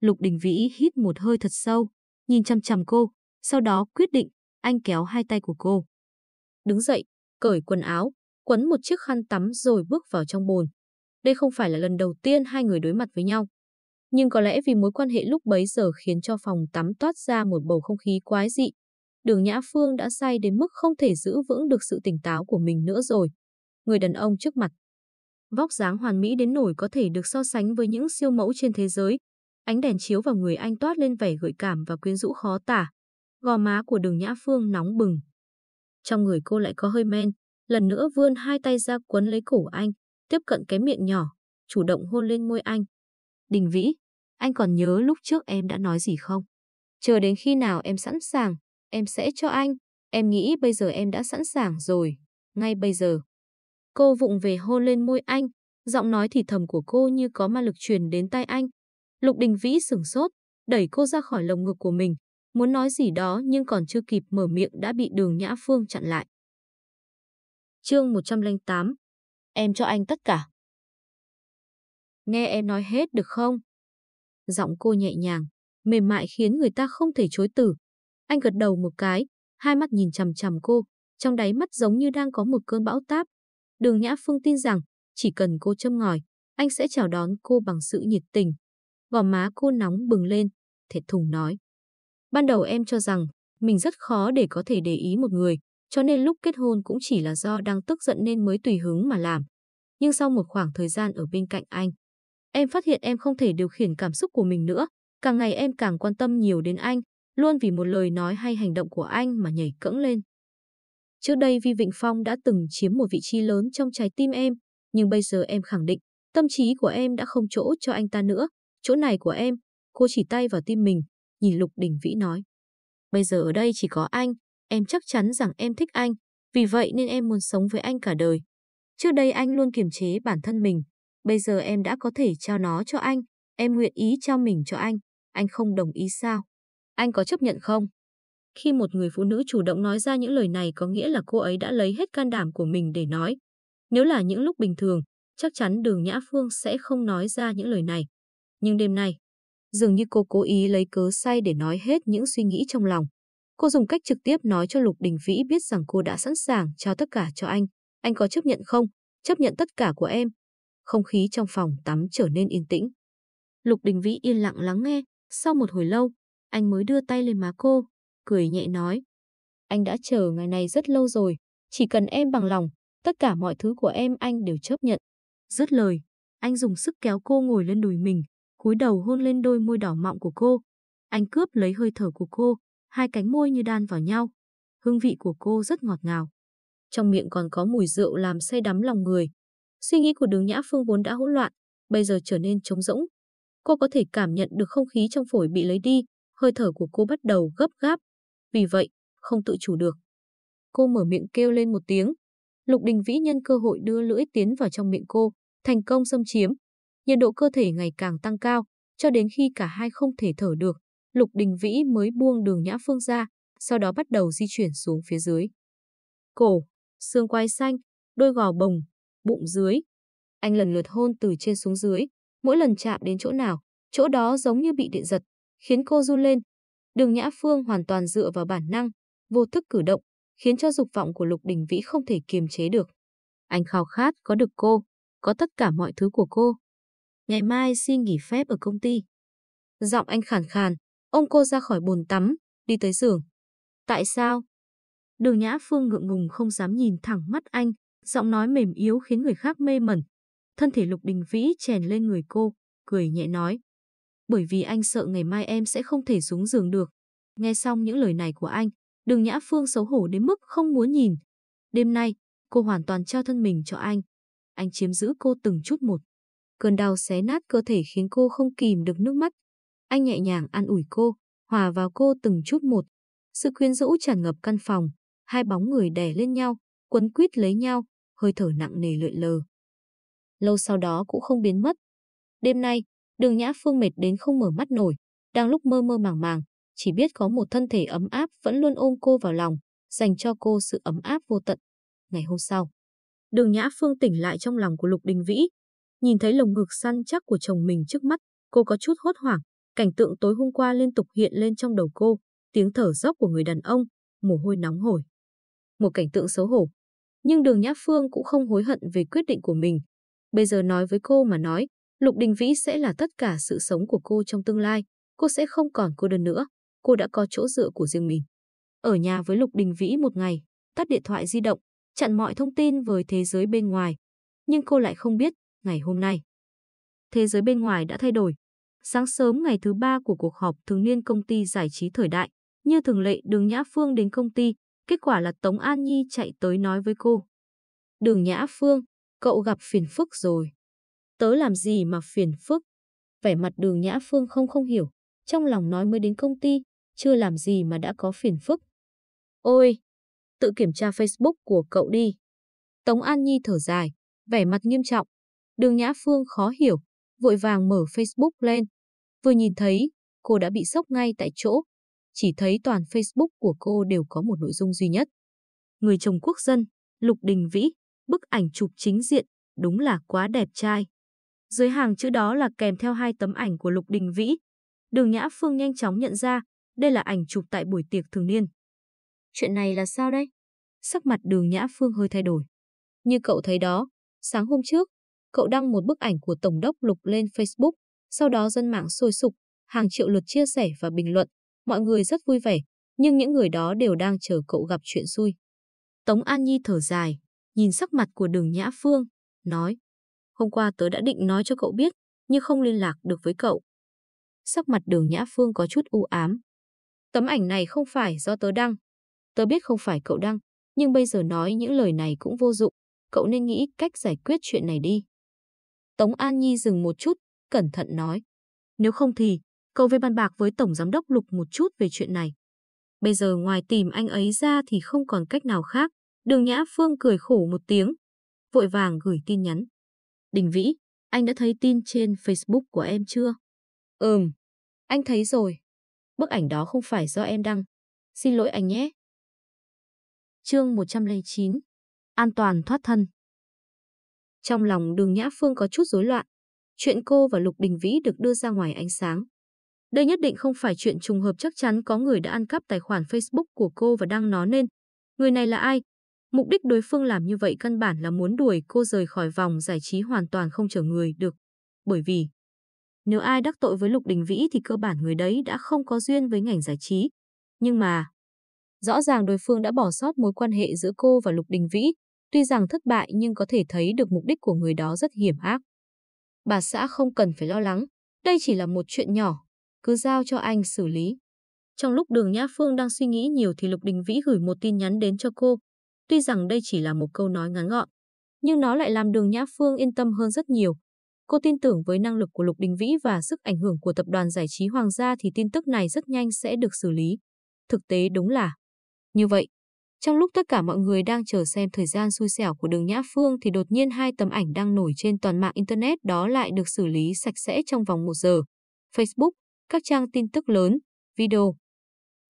Lục Đình Vĩ hít một hơi thật sâu, nhìn chăm chăm cô, sau đó quyết định, anh kéo hai tay của cô. Đứng dậy, cởi quần áo, quấn một chiếc khăn tắm rồi bước vào trong bồn. Đây không phải là lần đầu tiên hai người đối mặt với nhau. Nhưng có lẽ vì mối quan hệ lúc bấy giờ khiến cho phòng tắm toát ra một bầu không khí quái dị. Đường Nhã Phương đã say đến mức không thể giữ vững được sự tỉnh táo của mình nữa rồi. Người đàn ông trước mặt. Vóc dáng hoàn mỹ đến nổi có thể được so sánh với những siêu mẫu trên thế giới. Ánh đèn chiếu vào người anh toát lên vẻ gợi cảm và quyến rũ khó tả. Gò má của đường Nhã Phương nóng bừng. Trong người cô lại có hơi men, lần nữa vươn hai tay ra quấn lấy cổ anh, tiếp cận cái miệng nhỏ, chủ động hôn lên môi anh. Đình Vĩ, anh còn nhớ lúc trước em đã nói gì không? Chờ đến khi nào em sẵn sàng, em sẽ cho anh. Em nghĩ bây giờ em đã sẵn sàng rồi, ngay bây giờ. Cô vụng về hôn lên môi anh, giọng nói thì thầm của cô như có ma lực truyền đến tai anh. Lục Đình Vĩ sửng sốt, đẩy cô ra khỏi lồng ngực của mình, muốn nói gì đó nhưng còn chưa kịp mở miệng đã bị đường Nhã Phương chặn lại. Chương 108 Em cho anh tất cả. Nghe em nói hết được không? Giọng cô nhẹ nhàng, mềm mại khiến người ta không thể chối từ. Anh gật đầu một cái, hai mắt nhìn chằm chằm cô, trong đáy mắt giống như đang có một cơn bão táp. Đường Nhã Phương tin rằng, chỉ cần cô châm ngòi, anh sẽ chào đón cô bằng sự nhiệt tình. Gò má cô nóng bừng lên, thẹt thùng nói. Ban đầu em cho rằng, mình rất khó để có thể để ý một người, cho nên lúc kết hôn cũng chỉ là do đang tức giận nên mới tùy hứng mà làm. Nhưng sau một khoảng thời gian ở bên cạnh anh, em phát hiện em không thể điều khiển cảm xúc của mình nữa. Càng ngày em càng quan tâm nhiều đến anh, luôn vì một lời nói hay hành động của anh mà nhảy cẫng lên. Trước đây Vi Vịnh Phong đã từng chiếm một vị trí lớn trong trái tim em, nhưng bây giờ em khẳng định, tâm trí của em đã không chỗ cho anh ta nữa. Chỗ này của em, cô chỉ tay vào tim mình, nhìn Lục Đình Vĩ nói. Bây giờ ở đây chỉ có anh, em chắc chắn rằng em thích anh, vì vậy nên em muốn sống với anh cả đời. Trước đây anh luôn kiềm chế bản thân mình, bây giờ em đã có thể trao nó cho anh, em nguyện ý trao mình cho anh, anh không đồng ý sao? Anh có chấp nhận không? Khi một người phụ nữ chủ động nói ra những lời này có nghĩa là cô ấy đã lấy hết can đảm của mình để nói. Nếu là những lúc bình thường, chắc chắn đường Nhã Phương sẽ không nói ra những lời này. Nhưng đêm nay, dường như cô cố ý lấy cớ say để nói hết những suy nghĩ trong lòng. Cô dùng cách trực tiếp nói cho Lục Đình Vĩ biết rằng cô đã sẵn sàng trao tất cả cho anh. Anh có chấp nhận không? Chấp nhận tất cả của em. Không khí trong phòng tắm trở nên yên tĩnh. Lục Đình Vĩ yên lặng lắng nghe. Sau một hồi lâu, anh mới đưa tay lên má cô, cười nhẹ nói. Anh đã chờ ngày này rất lâu rồi. Chỉ cần em bằng lòng, tất cả mọi thứ của em anh đều chấp nhận. Dứt lời, anh dùng sức kéo cô ngồi lên đùi mình, cúi đầu hôn lên đôi môi đỏ mọng của cô. Anh cướp lấy hơi thở của cô, hai cánh môi như đan vào nhau. Hương vị của cô rất ngọt ngào. Trong miệng còn có mùi rượu làm say đắm lòng người. Suy nghĩ của đường Nhã Phương vốn đã hỗn loạn, bây giờ trở nên trống rỗng. Cô có thể cảm nhận được không khí trong phổi bị lấy đi, hơi thở của cô bắt đầu gấp gáp. Vì vậy, không tự chủ được. Cô mở miệng kêu lên một tiếng. Lục Đình Vĩ nhân cơ hội đưa lưỡi tiến vào trong miệng cô, thành công xâm chiếm. Nhiệt độ cơ thể ngày càng tăng cao, cho đến khi cả hai không thể thở được, Lục Đình Vĩ mới buông đường Nhã Phương ra, sau đó bắt đầu di chuyển xuống phía dưới. Cổ, xương quai xanh, đôi gò bồng, bụng dưới. Anh lần lượt hôn từ trên xuống dưới, mỗi lần chạm đến chỗ nào, chỗ đó giống như bị điện giật, khiến cô run lên. Đường Nhã Phương hoàn toàn dựa vào bản năng, vô thức cử động, khiến cho dục vọng của Lục Đình Vĩ không thể kiềm chế được. Anh khao khát có được cô, có tất cả mọi thứ của cô. Ngày mai xin nghỉ phép ở công ty. Giọng anh khàn khàn, Ông cô ra khỏi bồn tắm, đi tới giường. Tại sao? Đường Nhã Phương ngượng ngùng không dám nhìn thẳng mắt anh, giọng nói mềm yếu khiến người khác mê mẩn. Thân thể Lục Đình Vĩ chèn lên người cô, cười nhẹ nói. Bởi vì anh sợ ngày mai em sẽ không thể xuống giường được. Nghe xong những lời này của anh, đường Nhã Phương xấu hổ đến mức không muốn nhìn. Đêm nay, cô hoàn toàn trao thân mình cho anh. Anh chiếm giữ cô từng chút một. Cơn đau xé nát cơ thể khiến cô không kìm được nước mắt, anh nhẹ nhàng an ủi cô, hòa vào cô từng chút một. Sự quyến rũ tràn ngập căn phòng, hai bóng người đè lên nhau, quấn quýt lấy nhau, hơi thở nặng nề lượn lờ. Lâu sau đó cũng không biến mất. Đêm nay, đường Nhã Phương mệt đến không mở mắt nổi, đang lúc mơ mơ màng màng, chỉ biết có một thân thể ấm áp vẫn luôn ôm cô vào lòng, dành cho cô sự ấm áp vô tận. ngày hôm sau. Đường Nhã Phương tỉnh lại trong lòng của Lục Đình Vĩ. Nhìn thấy lồng ngực săn chắc của chồng mình trước mắt, cô có chút hốt hoảng. Cảnh tượng tối hôm qua liên tục hiện lên trong đầu cô, tiếng thở dốc của người đàn ông, mồ hôi nóng hổi. Một cảnh tượng xấu hổ. Nhưng đường Nhã Phương cũng không hối hận về quyết định của mình. Bây giờ nói với cô mà nói, Lục Đình Vĩ sẽ là tất cả sự sống của cô trong tương lai. Cô sẽ không còn cô đơn nữa. Cô đã có chỗ dựa của riêng mình. Ở nhà với Lục Đình Vĩ một ngày, tắt điện thoại di động, chặn mọi thông tin với thế giới bên ngoài. Nhưng cô lại không biết, ngày hôm nay. Thế giới bên ngoài đã thay đổi. Sáng sớm ngày thứ ba của cuộc họp thường niên công ty giải trí thời đại, như thường lệ đường Nhã Phương đến công ty, kết quả là Tống An Nhi chạy tới nói với cô. Đường Nhã Phương, cậu gặp phiền phức rồi. Tớ làm gì mà phiền phức? Vẻ mặt đường Nhã Phương không không hiểu, trong lòng nói mới đến công ty, chưa làm gì mà đã có phiền phức. Ôi, tự kiểm tra Facebook của cậu đi. Tống An Nhi thở dài, vẻ mặt nghiêm trọng. Đường Nhã Phương khó hiểu, vội vàng mở Facebook lên. Vừa nhìn thấy, cô đã bị sốc ngay tại chỗ. Chỉ thấy toàn Facebook của cô đều có một nội dung duy nhất. Người chồng quốc dân, Lục Đình Vĩ, bức ảnh chụp chính diện, đúng là quá đẹp trai. Dưới hàng chữ đó là kèm theo hai tấm ảnh của Lục Đình Vĩ. Đường Nhã Phương nhanh chóng nhận ra, đây là ảnh chụp tại buổi tiệc thường niên. Chuyện này là sao đây? Sắc mặt đường Nhã Phương hơi thay đổi. Như cậu thấy đó, sáng hôm trước, cậu đăng một bức ảnh của Tổng đốc Lục lên Facebook, sau đó dân mạng sôi sục, hàng triệu lượt chia sẻ và bình luận, mọi người rất vui vẻ, nhưng những người đó đều đang chờ cậu gặp chuyện xui. Tống An Nhi thở dài, nhìn sắc mặt của đường Nhã Phương, nói, hôm qua tớ đã định nói cho cậu biết, nhưng không liên lạc được với cậu. Sắc mặt đường Nhã Phương có chút u ám. Tấm ảnh này không phải do tớ đăng. Tớ biết không phải cậu đăng, nhưng bây giờ nói những lời này cũng vô dụng. Cậu nên nghĩ cách giải quyết chuyện này đi. Tống An Nhi dừng một chút, cẩn thận nói. Nếu không thì, cậu về bàn bạc với Tổng Giám đốc Lục một chút về chuyện này. Bây giờ ngoài tìm anh ấy ra thì không còn cách nào khác. Đường Nhã Phương cười khổ một tiếng, vội vàng gửi tin nhắn. Đình Vĩ, anh đã thấy tin trên Facebook của em chưa? Ừm, anh thấy rồi. Bức ảnh đó không phải do em đăng. Xin lỗi anh nhé. Chương 109 An toàn thoát thân trong lòng đường Nhã Phương có chút rối loạn. Chuyện cô và Lục Đình Vĩ được đưa ra ngoài ánh sáng. Đây nhất định không phải chuyện trùng hợp chắc chắn có người đã ăn cắp tài khoản Facebook của cô và đăng nó nên. Người này là ai? Mục đích đối phương làm như vậy căn bản là muốn đuổi cô rời khỏi vòng giải trí hoàn toàn không chở người được. Bởi vì, nếu ai đắc tội với Lục Đình Vĩ thì cơ bản người đấy đã không có duyên với ngành giải trí. Nhưng mà, rõ ràng đối phương đã bỏ sót mối quan hệ giữa cô và Lục Đình Vĩ, tuy rằng thất bại nhưng có thể thấy được mục đích của người đó rất hiểm ác. Bà xã không cần phải lo lắng, đây chỉ là một chuyện nhỏ, cứ giao cho anh xử lý. Trong lúc đường Nhã Phương đang suy nghĩ nhiều thì Lục Đình Vĩ gửi một tin nhắn đến cho cô, Tuy rằng đây chỉ là một câu nói ngắn gọn, nhưng nó lại làm đường Nhã Phương yên tâm hơn rất nhiều. Cô tin tưởng với năng lực của Lục Đình Vĩ và sức ảnh hưởng của tập đoàn giải trí Hoàng gia thì tin tức này rất nhanh sẽ được xử lý. Thực tế đúng là như vậy. Trong lúc tất cả mọi người đang chờ xem thời gian xui xẻo của đường Nhã Phương thì đột nhiên hai tấm ảnh đang nổi trên toàn mạng Internet đó lại được xử lý sạch sẽ trong vòng một giờ. Facebook, các trang tin tức lớn, video.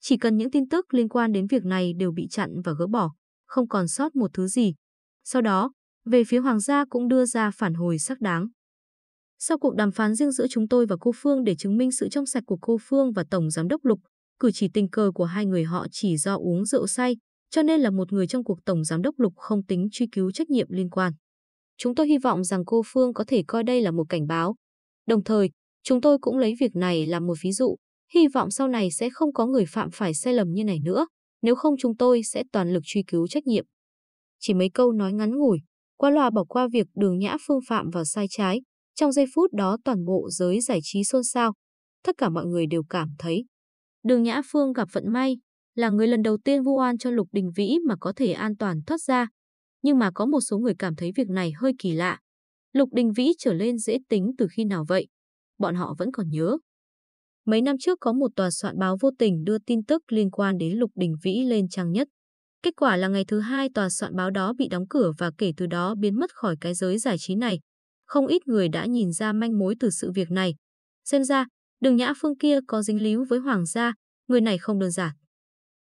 Chỉ cần những tin tức liên quan đến việc này đều bị chặn và gỡ bỏ không còn sót một thứ gì. Sau đó, về phía Hoàng gia cũng đưa ra phản hồi xác đáng. Sau cuộc đàm phán riêng giữa chúng tôi và cô Phương để chứng minh sự trong sạch của cô Phương và Tổng Giám đốc Lục, cử chỉ tình cờ của hai người họ chỉ do uống rượu say, cho nên là một người trong cuộc Tổng Giám đốc Lục không tính truy cứu trách nhiệm liên quan. Chúng tôi hy vọng rằng cô Phương có thể coi đây là một cảnh báo. Đồng thời, chúng tôi cũng lấy việc này làm một ví dụ, hy vọng sau này sẽ không có người phạm phải sai lầm như này nữa. Nếu không chúng tôi sẽ toàn lực truy cứu trách nhiệm. Chỉ mấy câu nói ngắn ngủi, qua loa bỏ qua việc đường nhã phương phạm vào sai trái. Trong giây phút đó toàn bộ giới giải trí xôn xao. Tất cả mọi người đều cảm thấy. Đường nhã phương gặp vận may, là người lần đầu tiên vu oan cho Lục Đình Vĩ mà có thể an toàn thoát ra. Nhưng mà có một số người cảm thấy việc này hơi kỳ lạ. Lục Đình Vĩ trở lên dễ tính từ khi nào vậy? Bọn họ vẫn còn nhớ. Mấy năm trước có một tòa soạn báo vô tình đưa tin tức liên quan đến Lục Đình Vĩ lên trang nhất. Kết quả là ngày thứ hai tòa soạn báo đó bị đóng cửa và kể từ đó biến mất khỏi cái giới giải trí này. Không ít người đã nhìn ra manh mối từ sự việc này. Xem ra, đường nhã phương kia có dính líu với hoàng gia, người này không đơn giản.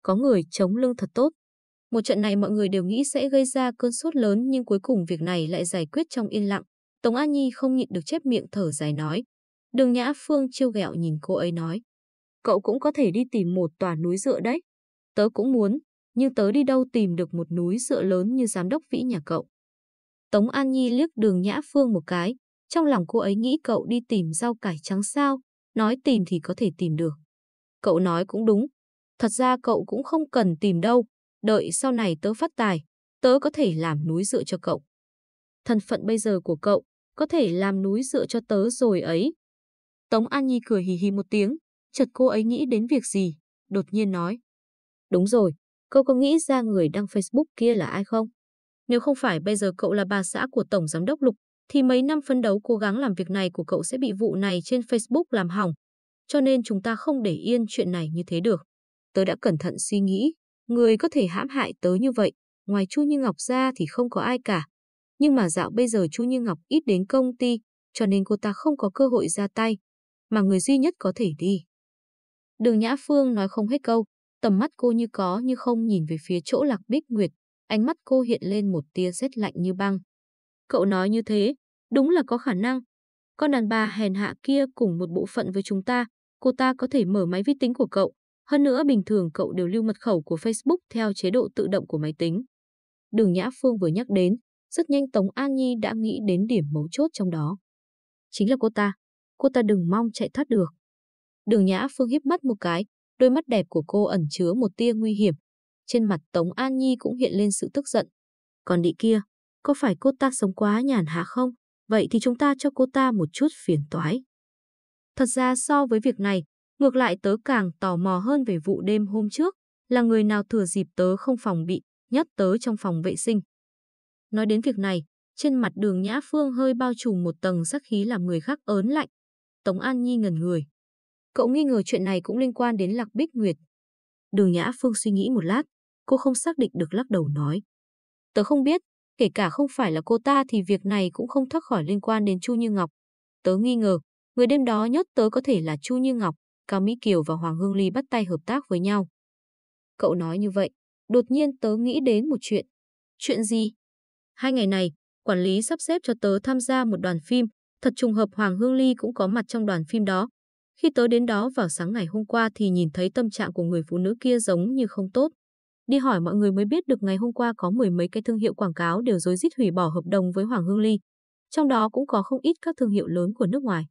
Có người chống lưng thật tốt. Một trận này mọi người đều nghĩ sẽ gây ra cơn sốt lớn nhưng cuối cùng việc này lại giải quyết trong yên lặng. Tống An Nhi không nhịn được chép miệng thở dài nói. Đường Nhã Phương chiêu ghẹo nhìn cô ấy nói. Cậu cũng có thể đi tìm một tòa núi dựa đấy. Tớ cũng muốn, nhưng tớ đi đâu tìm được một núi dựa lớn như giám đốc vĩ nhà cậu. Tống An Nhi liếc đường Nhã Phương một cái, trong lòng cô ấy nghĩ cậu đi tìm rau cải trắng sao, nói tìm thì có thể tìm được. Cậu nói cũng đúng, thật ra cậu cũng không cần tìm đâu, đợi sau này tớ phát tài, tớ có thể làm núi dựa cho cậu. Thân phận bây giờ của cậu có thể làm núi dựa cho tớ rồi ấy. Tống An Nhi cười hì hì một tiếng, chợt cô ấy nghĩ đến việc gì, đột nhiên nói. Đúng rồi, cậu có nghĩ ra người đăng Facebook kia là ai không? Nếu không phải bây giờ cậu là bà xã của Tổng Giám đốc Lục, thì mấy năm phấn đấu cố gắng làm việc này của cậu sẽ bị vụ này trên Facebook làm hỏng. Cho nên chúng ta không để yên chuyện này như thế được. Tớ đã cẩn thận suy nghĩ, người có thể hãm hại tớ như vậy, ngoài Chu Như Ngọc ra thì không có ai cả. Nhưng mà dạo bây giờ Chu Như Ngọc ít đến công ty, cho nên cô ta không có cơ hội ra tay, mà người duy nhất có thể đi. Đường Nhã Phương nói không hết câu, tầm mắt cô như có như không nhìn về phía chỗ Lạc Bích Nguyệt, ánh mắt cô hiện lên một tia rét lạnh như băng. Cậu nói như thế, đúng là có khả năng. Con đàn bà hèn hạ kia cùng một bộ phận với chúng ta, cô ta có thể mở máy vi tính của cậu. Hơn nữa bình thường cậu đều lưu mật khẩu của Facebook theo chế độ tự động của máy tính. Đường Nhã Phương vừa nhắc đến, rất nhanh Tống An Nhi đã nghĩ đến điểm mấu chốt trong đó. Chính là cô ta. Cô ta đừng mong chạy thoát được. Đường Nhã Phương híp mắt một cái, đôi mắt đẹp của cô ẩn chứa một tia nguy hiểm. Trên mặt Tống An Nhi cũng hiện lên sự tức giận. Còn đị kia, có phải cô ta sống quá nhàn hạ không? Vậy thì chúng ta cho cô ta một chút phiền toái. Thật ra so với việc này, ngược lại tớ càng tò mò hơn về vụ đêm hôm trước, là người nào thừa dịp tớ không phòng bị, nhốt tớ trong phòng vệ sinh. Nói đến việc này, trên mặt đường Nhã Phương hơi bao trùm một tầng sắc khí làm người khác ớn lạnh. Tống An Nhi ngần người. Cậu nghi ngờ chuyện này cũng liên quan đến Lạc Bích Nguyệt. Đường Nhã Phương suy nghĩ một lát, cô không xác định được lắc đầu nói. Tớ không biết, kể cả không phải là cô ta thì việc này cũng không thoát khỏi liên quan đến Chu Như Ngọc. Tớ nghi ngờ, người đêm đó nhốt tớ có thể là Chu Như Ngọc, Cao Mỹ Kiều và Hoàng Hương Ly bắt tay hợp tác với nhau. Cậu nói như vậy, đột nhiên tớ nghĩ đến một chuyện. Chuyện gì? Hai ngày này, quản lý sắp xếp cho tớ tham gia một đoàn phim, thật trùng hợp Hoàng Hương Ly cũng có mặt trong đoàn phim đó. Khi tớ đến đó vào sáng ngày hôm qua thì nhìn thấy tâm trạng của người phụ nữ kia giống như không tốt. Đi hỏi mọi người mới biết được ngày hôm qua có mười mấy cái thương hiệu quảng cáo đều rối rít hủy bỏ hợp đồng với Hoàng Hương Ly. Trong đó cũng có không ít các thương hiệu lớn của nước ngoài.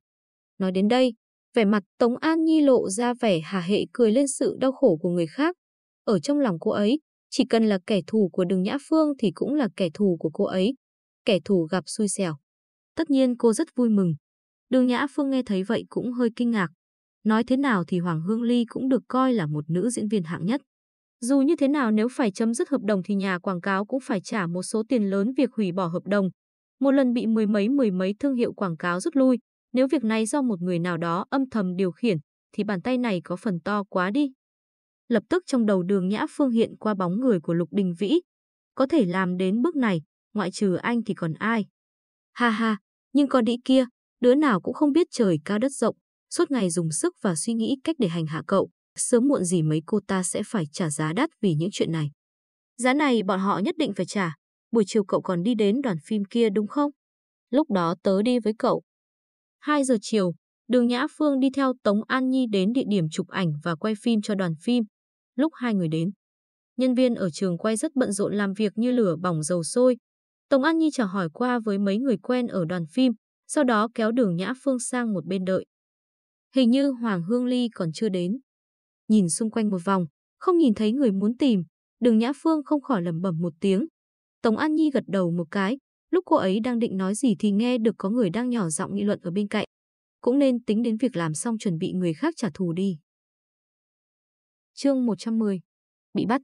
Nói đến đây, vẻ mặt Tống An Nhi lộ ra vẻ hà hệ cười lên sự đau khổ của người khác. Ở trong lòng cô ấy, chỉ cần là kẻ thù của Đường Nhã Phương thì cũng là kẻ thù của cô ấy. Kẻ thù gặp xui xẻo. Tất nhiên cô rất vui mừng. Đường Nhã Phương nghe thấy vậy cũng hơi kinh ngạc. Nói thế nào thì Hoàng Hương Ly cũng được coi là một nữ diễn viên hạng nhất. Dù như thế nào nếu phải chấm dứt hợp đồng thì nhà quảng cáo cũng phải trả một số tiền lớn việc hủy bỏ hợp đồng. Một lần bị mười mấy mười mấy thương hiệu quảng cáo rút lui, nếu việc này do một người nào đó âm thầm điều khiển, thì bàn tay này có phần to quá đi. Lập tức trong đầu đường Nhã Phương hiện qua bóng người của Lục Đình Vĩ. Có thể làm đến bước này, ngoại trừ anh thì còn ai. Ha ha, nhưng con đĩ kia, đứa nào cũng không biết trời cao đất rộng, suốt ngày dùng sức và suy nghĩ cách để hành hạ cậu sớm muộn gì mấy cô ta sẽ phải trả giá đắt vì những chuyện này. Giá này bọn họ nhất định phải trả, buổi chiều cậu còn đi đến đoàn phim kia đúng không? Lúc đó tớ đi với cậu. 2 giờ chiều, Đường Nhã Phương đi theo Tống An Nhi đến địa điểm chụp ảnh và quay phim cho đoàn phim. Lúc hai người đến, nhân viên ở trường quay rất bận rộn làm việc như lửa bỏng dầu sôi. Tống An Nhi chào hỏi qua với mấy người quen ở đoàn phim, sau đó kéo Đường Nhã Phương sang một bên đợi. Hình như Hoàng Hương Ly còn chưa đến nhìn xung quanh một vòng, không nhìn thấy người muốn tìm, đường Nhã Phương không khỏi lẩm bẩm một tiếng. Tống An Nhi gật đầu một cái, lúc cô ấy đang định nói gì thì nghe được có người đang nhỏ giọng nghị luận ở bên cạnh. Cũng nên tính đến việc làm xong chuẩn bị người khác trả thù đi. Chương 110 Bị bắt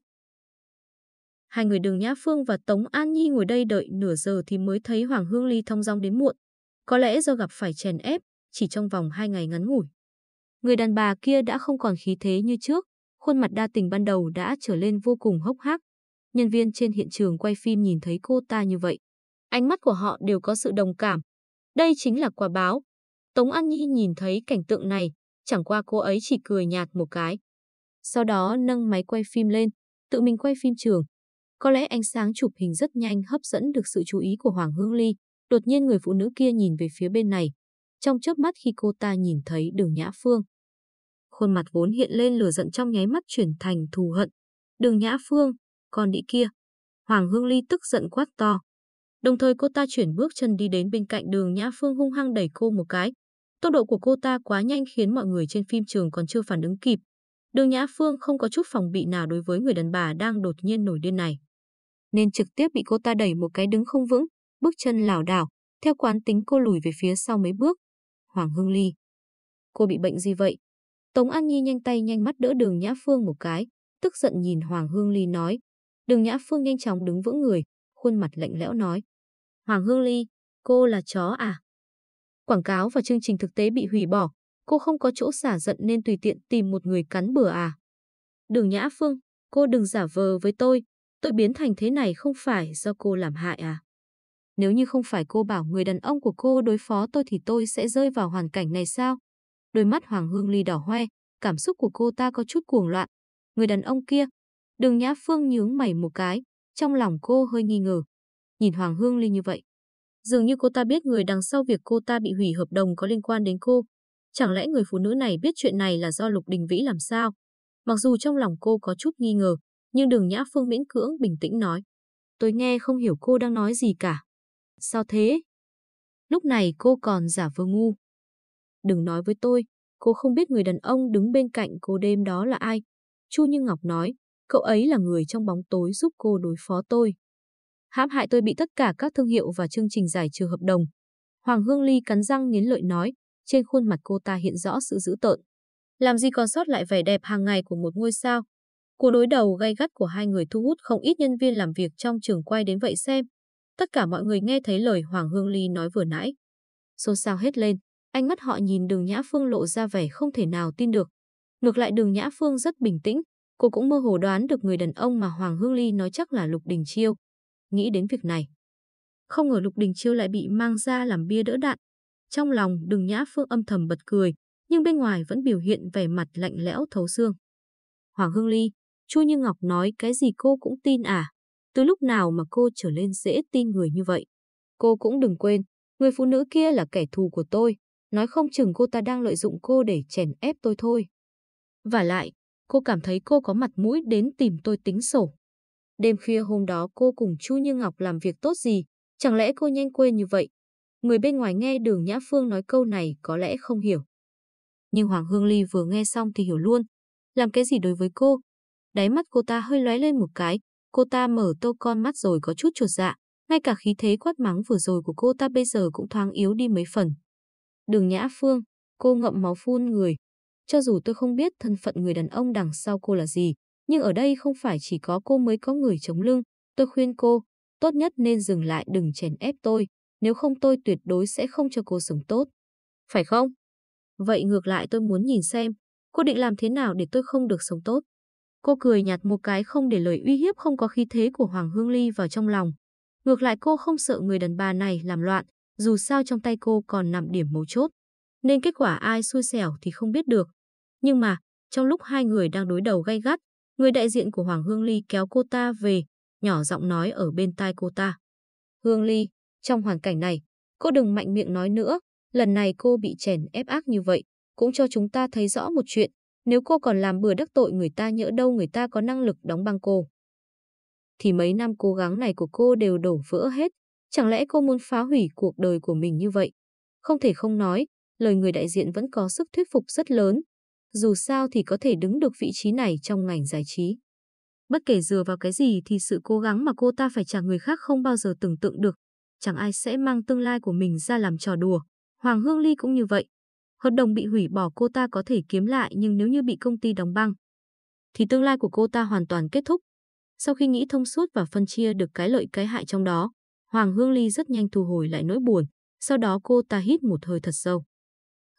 Hai người đường Nhã Phương và Tống An Nhi ngồi đây đợi nửa giờ thì mới thấy Hoàng Hương Ly thông dong đến muộn. Có lẽ do gặp phải chèn ép, chỉ trong vòng hai ngày ngắn ngủi. Người đàn bà kia đã không còn khí thế như trước, khuôn mặt đa tình ban đầu đã trở lên vô cùng hốc hác. Nhân viên trên hiện trường quay phim nhìn thấy cô ta như vậy. Ánh mắt của họ đều có sự đồng cảm. Đây chính là quả báo. Tống An Nhi nhìn thấy cảnh tượng này, chẳng qua cô ấy chỉ cười nhạt một cái. Sau đó nâng máy quay phim lên, tự mình quay phim trường. Có lẽ ánh sáng chụp hình rất nhanh hấp dẫn được sự chú ý của Hoàng Hương Ly. Đột nhiên người phụ nữ kia nhìn về phía bên này. Trong chớp mắt khi cô ta nhìn thấy đường Nhã Phương. Khuôn mặt vốn hiện lên lửa giận trong nháy mắt chuyển thành thù hận. Đường Nhã Phương, con đĩ kia. Hoàng Hương Ly tức giận quát to. Đồng thời cô ta chuyển bước chân đi đến bên cạnh đường Nhã Phương hung hăng đẩy cô một cái. Tốc độ của cô ta quá nhanh khiến mọi người trên phim trường còn chưa phản ứng kịp. Đường Nhã Phương không có chút phòng bị nào đối với người đàn bà đang đột nhiên nổi điên này. Nên trực tiếp bị cô ta đẩy một cái đứng không vững, bước chân lảo đảo, theo quán tính cô lùi về phía sau mấy bước. Hoàng Hương Ly. Cô bị bệnh gì vậy? Tống An Nhi nhanh tay nhanh mắt đỡ đường Nhã Phương một cái, tức giận nhìn Hoàng Hương Ly nói. Đường Nhã Phương nhanh chóng đứng vững người, khuôn mặt lạnh lẽo nói. Hoàng Hương Ly, cô là chó à? Quảng cáo và chương trình thực tế bị hủy bỏ, cô không có chỗ xả giận nên tùy tiện tìm một người cắn bừa à? Đường Nhã Phương, cô đừng giả vờ với tôi, tôi biến thành thế này không phải do cô làm hại à? Nếu như không phải cô bảo người đàn ông của cô đối phó tôi thì tôi sẽ rơi vào hoàn cảnh này sao? Đôi mắt Hoàng Hương Ly đỏ hoe, cảm xúc của cô ta có chút cuồng loạn. Người đàn ông kia, đường Nhã Phương nhướng mày một cái, trong lòng cô hơi nghi ngờ. Nhìn Hoàng Hương Ly như vậy, dường như cô ta biết người đằng sau việc cô ta bị hủy hợp đồng có liên quan đến cô. Chẳng lẽ người phụ nữ này biết chuyện này là do Lục Đình Vĩ làm sao? Mặc dù trong lòng cô có chút nghi ngờ, nhưng đường Nhã Phương miễn cưỡng bình tĩnh nói. Tôi nghe không hiểu cô đang nói gì cả. Sao thế? Lúc này cô còn giả vờ ngu. Đừng nói với tôi, cô không biết người đàn ông đứng bên cạnh cô đêm đó là ai. Chu Như Ngọc nói, cậu ấy là người trong bóng tối giúp cô đối phó tôi. Hãm hại tôi bị tất cả các thương hiệu và chương trình giải trừ hợp đồng. Hoàng Hương Ly cắn răng nghiến lợi nói, trên khuôn mặt cô ta hiện rõ sự dữ tợn. Làm gì còn sót lại vẻ đẹp hàng ngày của một ngôi sao. Cuộc đối đầu gay gắt của hai người thu hút không ít nhân viên làm việc trong trường quay đến vậy xem. Tất cả mọi người nghe thấy lời Hoàng Hương Ly nói vừa nãy. Xôn xao hết lên, ánh mắt họ nhìn đường Nhã Phương lộ ra vẻ không thể nào tin được. Ngược lại đường Nhã Phương rất bình tĩnh, cô cũng mơ hồ đoán được người đàn ông mà Hoàng Hương Ly nói chắc là Lục Đình Chiêu. Nghĩ đến việc này. Không ngờ Lục Đình Chiêu lại bị mang ra làm bia đỡ đạn. Trong lòng đường Nhã Phương âm thầm bật cười, nhưng bên ngoài vẫn biểu hiện vẻ mặt lạnh lẽo thấu xương. Hoàng Hương Ly, Chu Như Ngọc nói cái gì cô cũng tin à? Từ lúc nào mà cô trở lên dễ tin người như vậy? Cô cũng đừng quên, người phụ nữ kia là kẻ thù của tôi, nói không chừng cô ta đang lợi dụng cô để chèn ép tôi thôi. Và lại, cô cảm thấy cô có mặt mũi đến tìm tôi tính sổ. Đêm khuya hôm đó cô cùng Chu Như Ngọc làm việc tốt gì, chẳng lẽ cô nhanh quên như vậy? Người bên ngoài nghe đường Nhã Phương nói câu này có lẽ không hiểu. Nhưng Hoàng Hương Ly vừa nghe xong thì hiểu luôn. Làm cái gì đối với cô? Đáy mắt cô ta hơi lóe lên một cái, cô ta mở tô con mắt rồi có chút chuột dạ. Ngay cả khí thế quát mắng vừa rồi của cô ta bây giờ cũng thoáng yếu đi mấy phần. Đường Nhã Phương, cô ngậm máu phun người. Cho dù tôi không biết thân phận người đàn ông đằng sau cô là gì, nhưng ở đây không phải chỉ có cô mới có người chống lưng. Tôi khuyên cô, tốt nhất nên dừng lại đừng chèn ép tôi, nếu không tôi tuyệt đối sẽ không cho cô sống tốt. Phải không? Vậy ngược lại tôi muốn nhìn xem, cô định làm thế nào để tôi không được sống tốt. Cô cười nhạt một cái không để lời uy hiếp không có khí thế của Hoàng Hương Ly vào trong lòng. Ngược lại cô không sợ người đàn bà này làm loạn, dù sao trong tay cô còn nằm điểm mấu chốt. Nên kết quả ai xui xẻo thì không biết được. Nhưng mà, trong lúc hai người đang đối đầu gay gắt, người đại diện của Hoàng Hương Ly kéo cô ta về, nhỏ giọng nói ở bên tai cô ta. Hương Ly, trong hoàn cảnh này, cô đừng mạnh miệng nói nữa, lần này cô bị chèn ép ác như vậy, cũng cho chúng ta thấy rõ một chuyện, nếu cô còn làm bừa đắc tội người ta nhỡ đâu người ta có năng lực đóng băng cô. Thì mấy năm cố gắng này của cô đều đổ vỡ hết, chẳng lẽ cô muốn phá hủy cuộc đời của mình như vậy? Không thể không nói, lời người đại diện vẫn có sức thuyết phục rất lớn. Dù sao thì có thể đứng được vị trí này trong ngành giải trí. Bất kể dựa vào cái gì thì sự cố gắng mà cô ta phải trả người khác không bao giờ tưởng tượng được. Chẳng ai sẽ mang tương lai của mình ra làm trò đùa. Hoàng Hương Ly cũng như vậy. Hợp đồng bị hủy bỏ cô ta có thể kiếm lại nhưng nếu như bị công ty đóng băng, thì tương lai của cô ta hoàn toàn kết thúc. Sau khi nghĩ thông suốt và phân chia được cái lợi cái hại trong đó, Hoàng Hương Ly rất nhanh thu hồi lại nỗi buồn, sau đó cô ta hít một hơi thật sâu.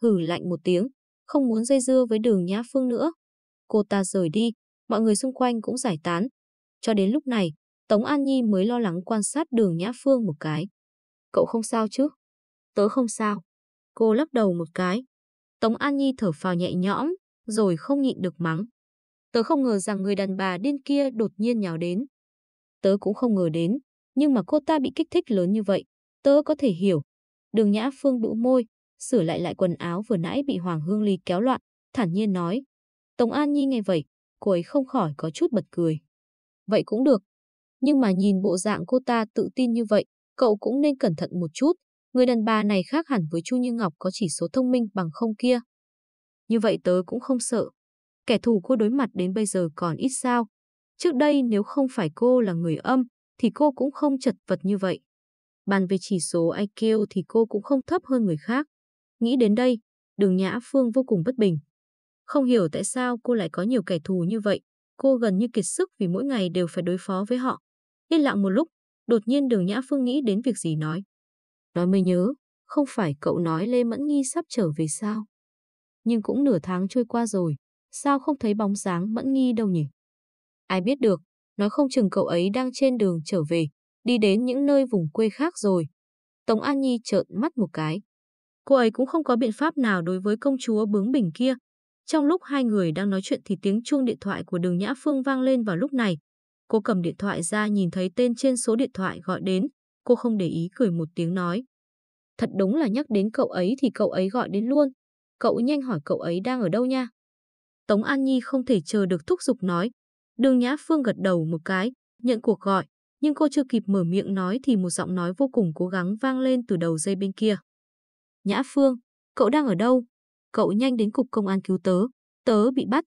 Hử lạnh một tiếng, không muốn dây dưa với đường Nhã Phương nữa. Cô ta rời đi, mọi người xung quanh cũng giải tán. Cho đến lúc này, Tống An Nhi mới lo lắng quan sát đường Nhã Phương một cái. Cậu không sao chứ? Tớ không sao. Cô lắc đầu một cái. Tống An Nhi thở phào nhẹ nhõm, rồi không nhịn được mắng. Tớ không ngờ rằng người đàn bà điên kia đột nhiên nhào đến. Tớ cũng không ngờ đến, nhưng mà cô ta bị kích thích lớn như vậy, tớ có thể hiểu. Đường Nhã Phương bĩu môi, sửa lại lại quần áo vừa nãy bị Hoàng Hương Ly kéo loạn, thản nhiên nói. Tống An Nhi nghe vậy, cô ấy không khỏi có chút bật cười. Vậy cũng được. Nhưng mà nhìn bộ dạng cô ta tự tin như vậy, cậu cũng nên cẩn thận một chút. Người đàn bà này khác hẳn với Chu Như Ngọc có chỉ số thông minh bằng không kia. Như vậy tớ cũng không sợ. Kẻ thù cô đối mặt đến bây giờ còn ít sao. Trước đây nếu không phải cô là người âm, thì cô cũng không chật vật như vậy. Bàn về chỉ số IQ thì cô cũng không thấp hơn người khác. Nghĩ đến đây, đường Nhã Phương vô cùng bất bình. Không hiểu tại sao cô lại có nhiều kẻ thù như vậy. Cô gần như kiệt sức vì mỗi ngày đều phải đối phó với họ. Yên lặng một lúc, đột nhiên đường Nhã Phương nghĩ đến việc gì nói. Nói mới nhớ, không phải cậu nói Lê Mẫn Nghi sắp trở về sao? Nhưng cũng nửa tháng trôi qua rồi, sao không thấy bóng dáng Mẫn Nghi đâu nhỉ? Ai biết được, nói không chừng cậu ấy đang trên đường trở về, đi đến những nơi vùng quê khác rồi. Tống An Nhi trợn mắt một cái. Cô ấy cũng không có biện pháp nào đối với công chúa bướng bỉnh kia. Trong lúc hai người đang nói chuyện thì tiếng chuông điện thoại của đường Nhã Phương vang lên vào lúc này. Cô cầm điện thoại ra nhìn thấy tên trên số điện thoại gọi đến. Cô không để ý cười một tiếng nói. Thật đúng là nhắc đến cậu ấy thì cậu ấy gọi đến luôn. Cậu nhanh hỏi cậu ấy đang ở đâu nha. Tống An Nhi không thể chờ được thúc giục nói. Đường Nhã Phương gật đầu một cái, nhận cuộc gọi, nhưng cô chưa kịp mở miệng nói thì một giọng nói vô cùng cố gắng vang lên từ đầu dây bên kia. Nhã Phương, cậu đang ở đâu? Cậu nhanh đến cục công an cứu tớ, tớ bị bắt.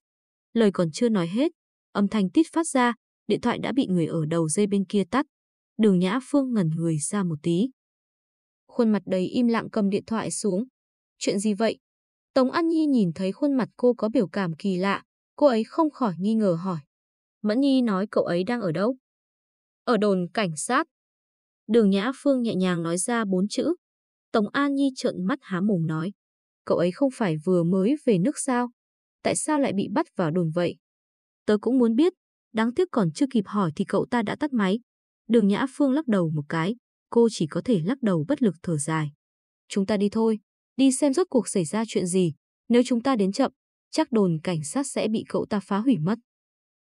Lời còn chưa nói hết, âm thanh tít phát ra, điện thoại đã bị người ở đầu dây bên kia tắt. Đường Nhã Phương ngẩn người ra một tí. Khuôn mặt đầy im lặng cầm điện thoại xuống. Chuyện gì vậy? Tống An Nhi nhìn thấy khuôn mặt cô có biểu cảm kỳ lạ, cô ấy không khỏi nghi ngờ hỏi. Mẫn Nhi nói cậu ấy đang ở đâu? Ở đồn cảnh sát. Đường Nhã Phương nhẹ nhàng nói ra bốn chữ. Tống An Nhi trợn mắt há mồm nói. Cậu ấy không phải vừa mới về nước sao? Tại sao lại bị bắt vào đồn vậy? Tớ cũng muốn biết, đáng tiếc còn chưa kịp hỏi thì cậu ta đã tắt máy. Đường Nhã Phương lắc đầu một cái, cô chỉ có thể lắc đầu bất lực thở dài. Chúng ta đi thôi, đi xem rốt cuộc xảy ra chuyện gì. Nếu chúng ta đến chậm, chắc đồn cảnh sát sẽ bị cậu ta phá hủy mất.